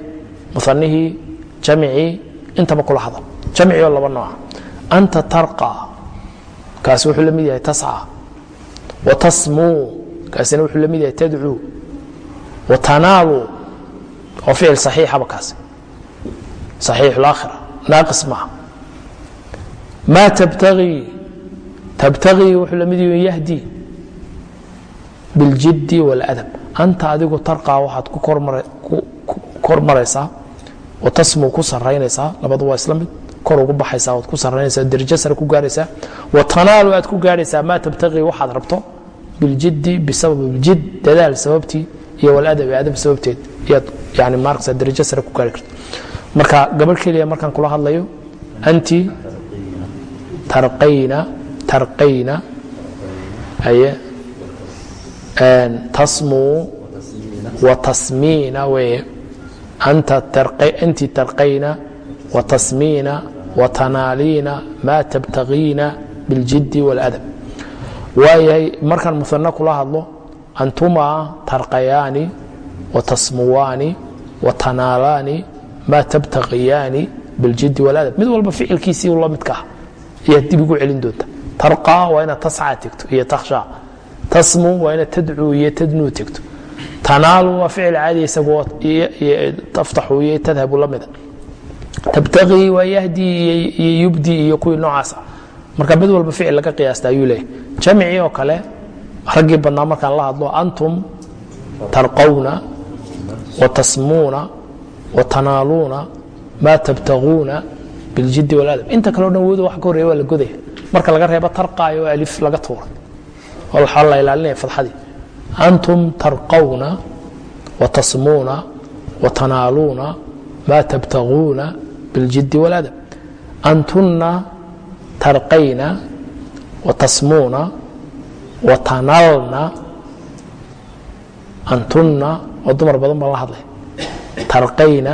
muhanihii jamicii intaba kula hadal. Jamcioo laba nooca anta tarqa kaasi wuxuu la mid yahay tasca wa tasmuu kaasina wuxuu la mid yahay tadcuu watanaaluu waa ficil saxiixaba kaasi. Saxiix laakhira naaqis maaha. Maa tabtagii tabtagii wuxuu la mid yahay yahdi biاljidi wاladab anta adigu tarqaa waxaad ku kor maraysaa wa ku saraynaysaa labadu waa isla mid kor ugu baxaysaa waad ku saraynaysaa darajo sare ku gaaraysaa wa aad ku gaarhaysaa maa tabtagii waxaad rabto biljiddi bisabab iljid dadaal sababtii iyo waladabi adab sababteed iyaad yani maaragta darajo sare ku gaari karta marka gabadh keliya markaan kula hadlayo anti tarqayna tarqayna aye tasmuu watasmiina weeye anti tarqayna watasmiina watanaaliina maa tabtagiina biاljiddi wاladab waayahay markaan muana kula hadlo antumaa tarqayaani watasmuwaani watanaalaani maa tabtagiyaani biاljiddi wاladab mid walba ficilkiisii la midka ah. Ayaad dib ugu celin doonta. Tarqaa waa inaad tascaa tegto iyo takhshaa tasmu waa inaad tadcuu iyo tadnuu tegto tanaalu waa ficil caadi isagoo taftaxu iyo tadhabu la mida tabtaqii waa yahdii iyo yubdi iyo kuwii noocaasa marka mid walba ficil laga qiyaasta ayuu leeyahy jamcii oo kale raggii badnaa markaan la hadlo antum tarqawna watasmuuna watanaaluuna maa tabtaguuna biاljiddi waladab inta kaleo dhan wooda wax ka horreya waa la godaya marka laga reebo tarqaayo oo alif laga tuuray. Oo waxaa la ilaalinaya fadxadii antum tarqawna watasmuuna watanaaluuna maa tabtaguuna biاljiddi waladab antuna tarqayna watasmuuna watanalna antuna oo dumar badan baan la hadlay. Tarqayna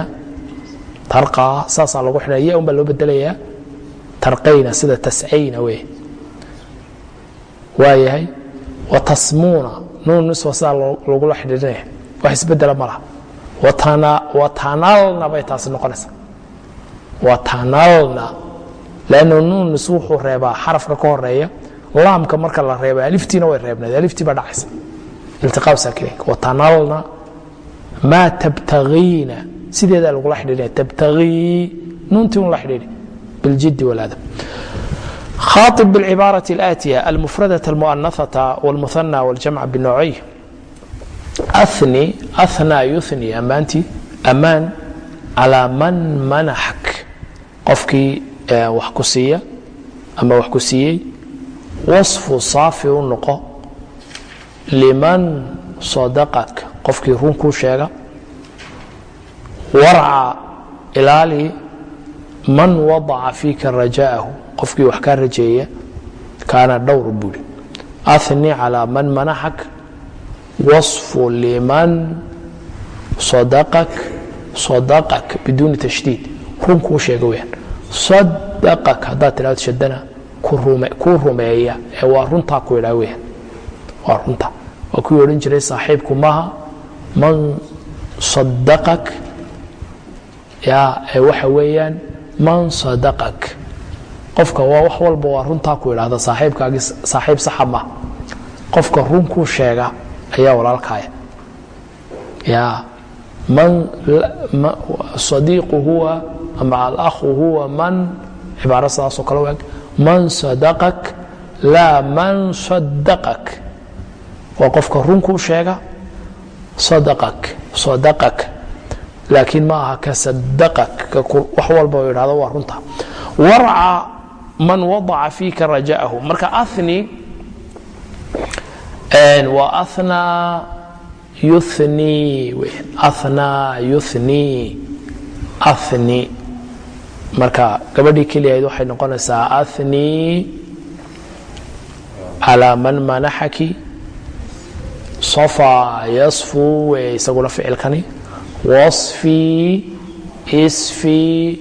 tarqaa saasaa lagu xidhaya ya un baa loo bedelayaa. Tarqayna sida tascayna wey waayahay watasmuuna nuun niswa sidaa lagula xidhiirinaya wax isbedela ma laha. Watanalna bay taasi noqonaysaa. Watanalna lanna nuun nis wuxuu reebaa xarafka ka horeeya laamka marka la reeba aliftiina way reebnayd aliftii baa dhacaysa iltiqaab saakinaynka watanalna maa tabtagiina sideedaa lagula xidhiirinaya tabtagii nuuntii un la xidhiiri biاljiddi waladab khaaطب بالcibaaraة الآتية المفردة المؤنثة والمثنى والجمع بنوعيه أثني أثنى يثني أمانتي أمان على من manaxك qofkii wax ku siiya ama wax ku siiyey waصفu saafi u noqo liman صadaqak qofkii run kuu sheega warca ilaali man wadaca fiika rajaahu qofkii wax kaa rajeeya kaana dhowr buuri aثni calىa man manaxak waصfu liman sadaqak sadaqak biduuni tashdiid run kuu sheega weyaan sadaqak haddaad tidhahdo shadana kuu rumeeya ee waa runtaa ku idhaa weyaan waa runta waa kuwii odhan jiray saaxiibku maaha man sadaqak ya ee waxa weeyaan man sadaqak qofka waa wax walba waa runtaa ku idhaahda saaxiibkaagii saaxiib saxa ma qofka run kuu sheega ayaa walaalkaaya ya man sadiiqu huwa ama alakhu huwa man cibaaro sidaasoo kale waag man sadaqak laa man sadaqak waa qofka run kuu sheega sadaqak sadaqak laakiin ma aha ka sadaqak wax walba u idhahdo waa runta warca man wadaca fiika rajaahu marka ani waa anaa yuni anaa yuni ani marka gabadhii keliyahayd waxay noqonaysaa ani calىa man manaxaki sofa yasfu wey isaguna ficilkani. Wasfi isfi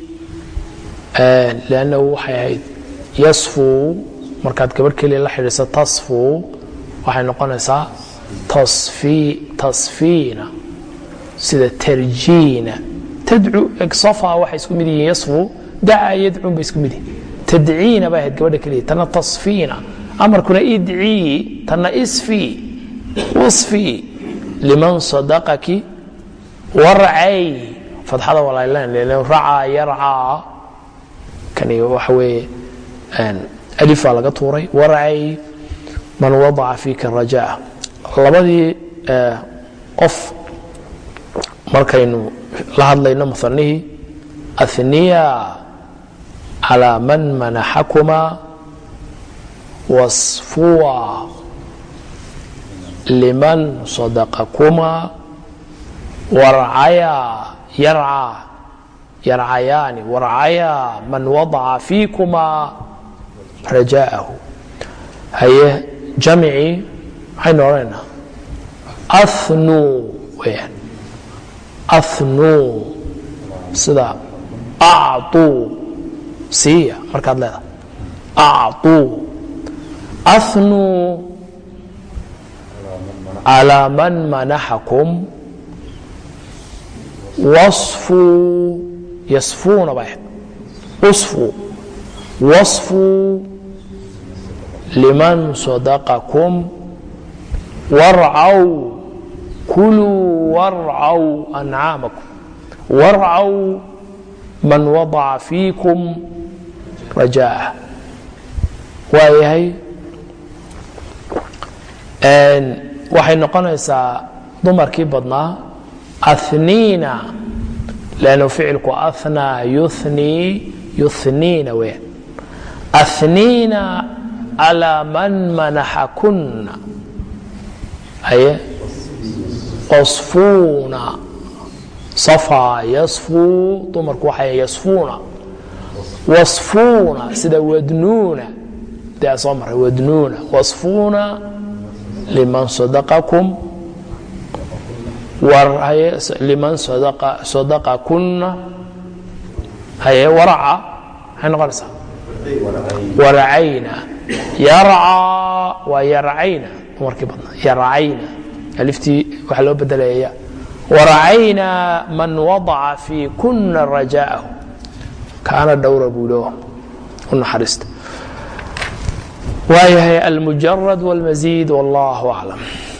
lannahu waxay ahayd yasfu. Markaad gabadh keliya la xidhiisa tasfu waxay noqonaysaa tasfiina. Sida tarjiina. Tadcu sofa waxay isku mid yihiin yasfu dacaa yadcun bay isku mid tadciina bay ahayd gabadha keliya. Tana tasfiina. Amarkuna idcii tana isfi wasfi liman sadaqaki warcay fadxada walaalan racaa yarcaa kani waxa weeye alifaa laga tuuray. Warcay man wadaca fiika rajaa. Labadii qof markaynu la hadlayno muanihii athniya calى man manaxakuma wasfuwa liman sadaqakuma warcaya yarca yarcayaani warcaya man wadaca fiikuma rajaahu haye jamcii maxaynu odhanaynaa anuu weyaan anuu sida acuu siiya markaad leedahay. Acuu anuu calى man manaxakum wasfuu yasfuuna ba usfuu wasfuu liman sadaqakum. Warcaw kuluu warcaw ancaamakum warcaw man wadaca fiikum rajaa'ah waayahay waxay noqonaysaa dumarkii badnaa aniina lannu ficilku anaa yunii yuniina weyaan aniina calى man manaxakuna aye wasfuuna safaa yasfuu dumarku waxay yasfuuna wasfuuna sida wadnuuna dee soo maray wadnuuna wasfuuna liman sadaqakum. Liman sadaqakuna haye waraca. Maxay noqonaysaa? Waracayna. Yarcaa waa yarcayna dumarkii badnaa yarcayna aliftii waxaa loo bedelaya waracayna man wadaca fii kuna rajaahu kaana dhowra buulo u naxariista waayahay almujarad wاlmaziid wallahu aclam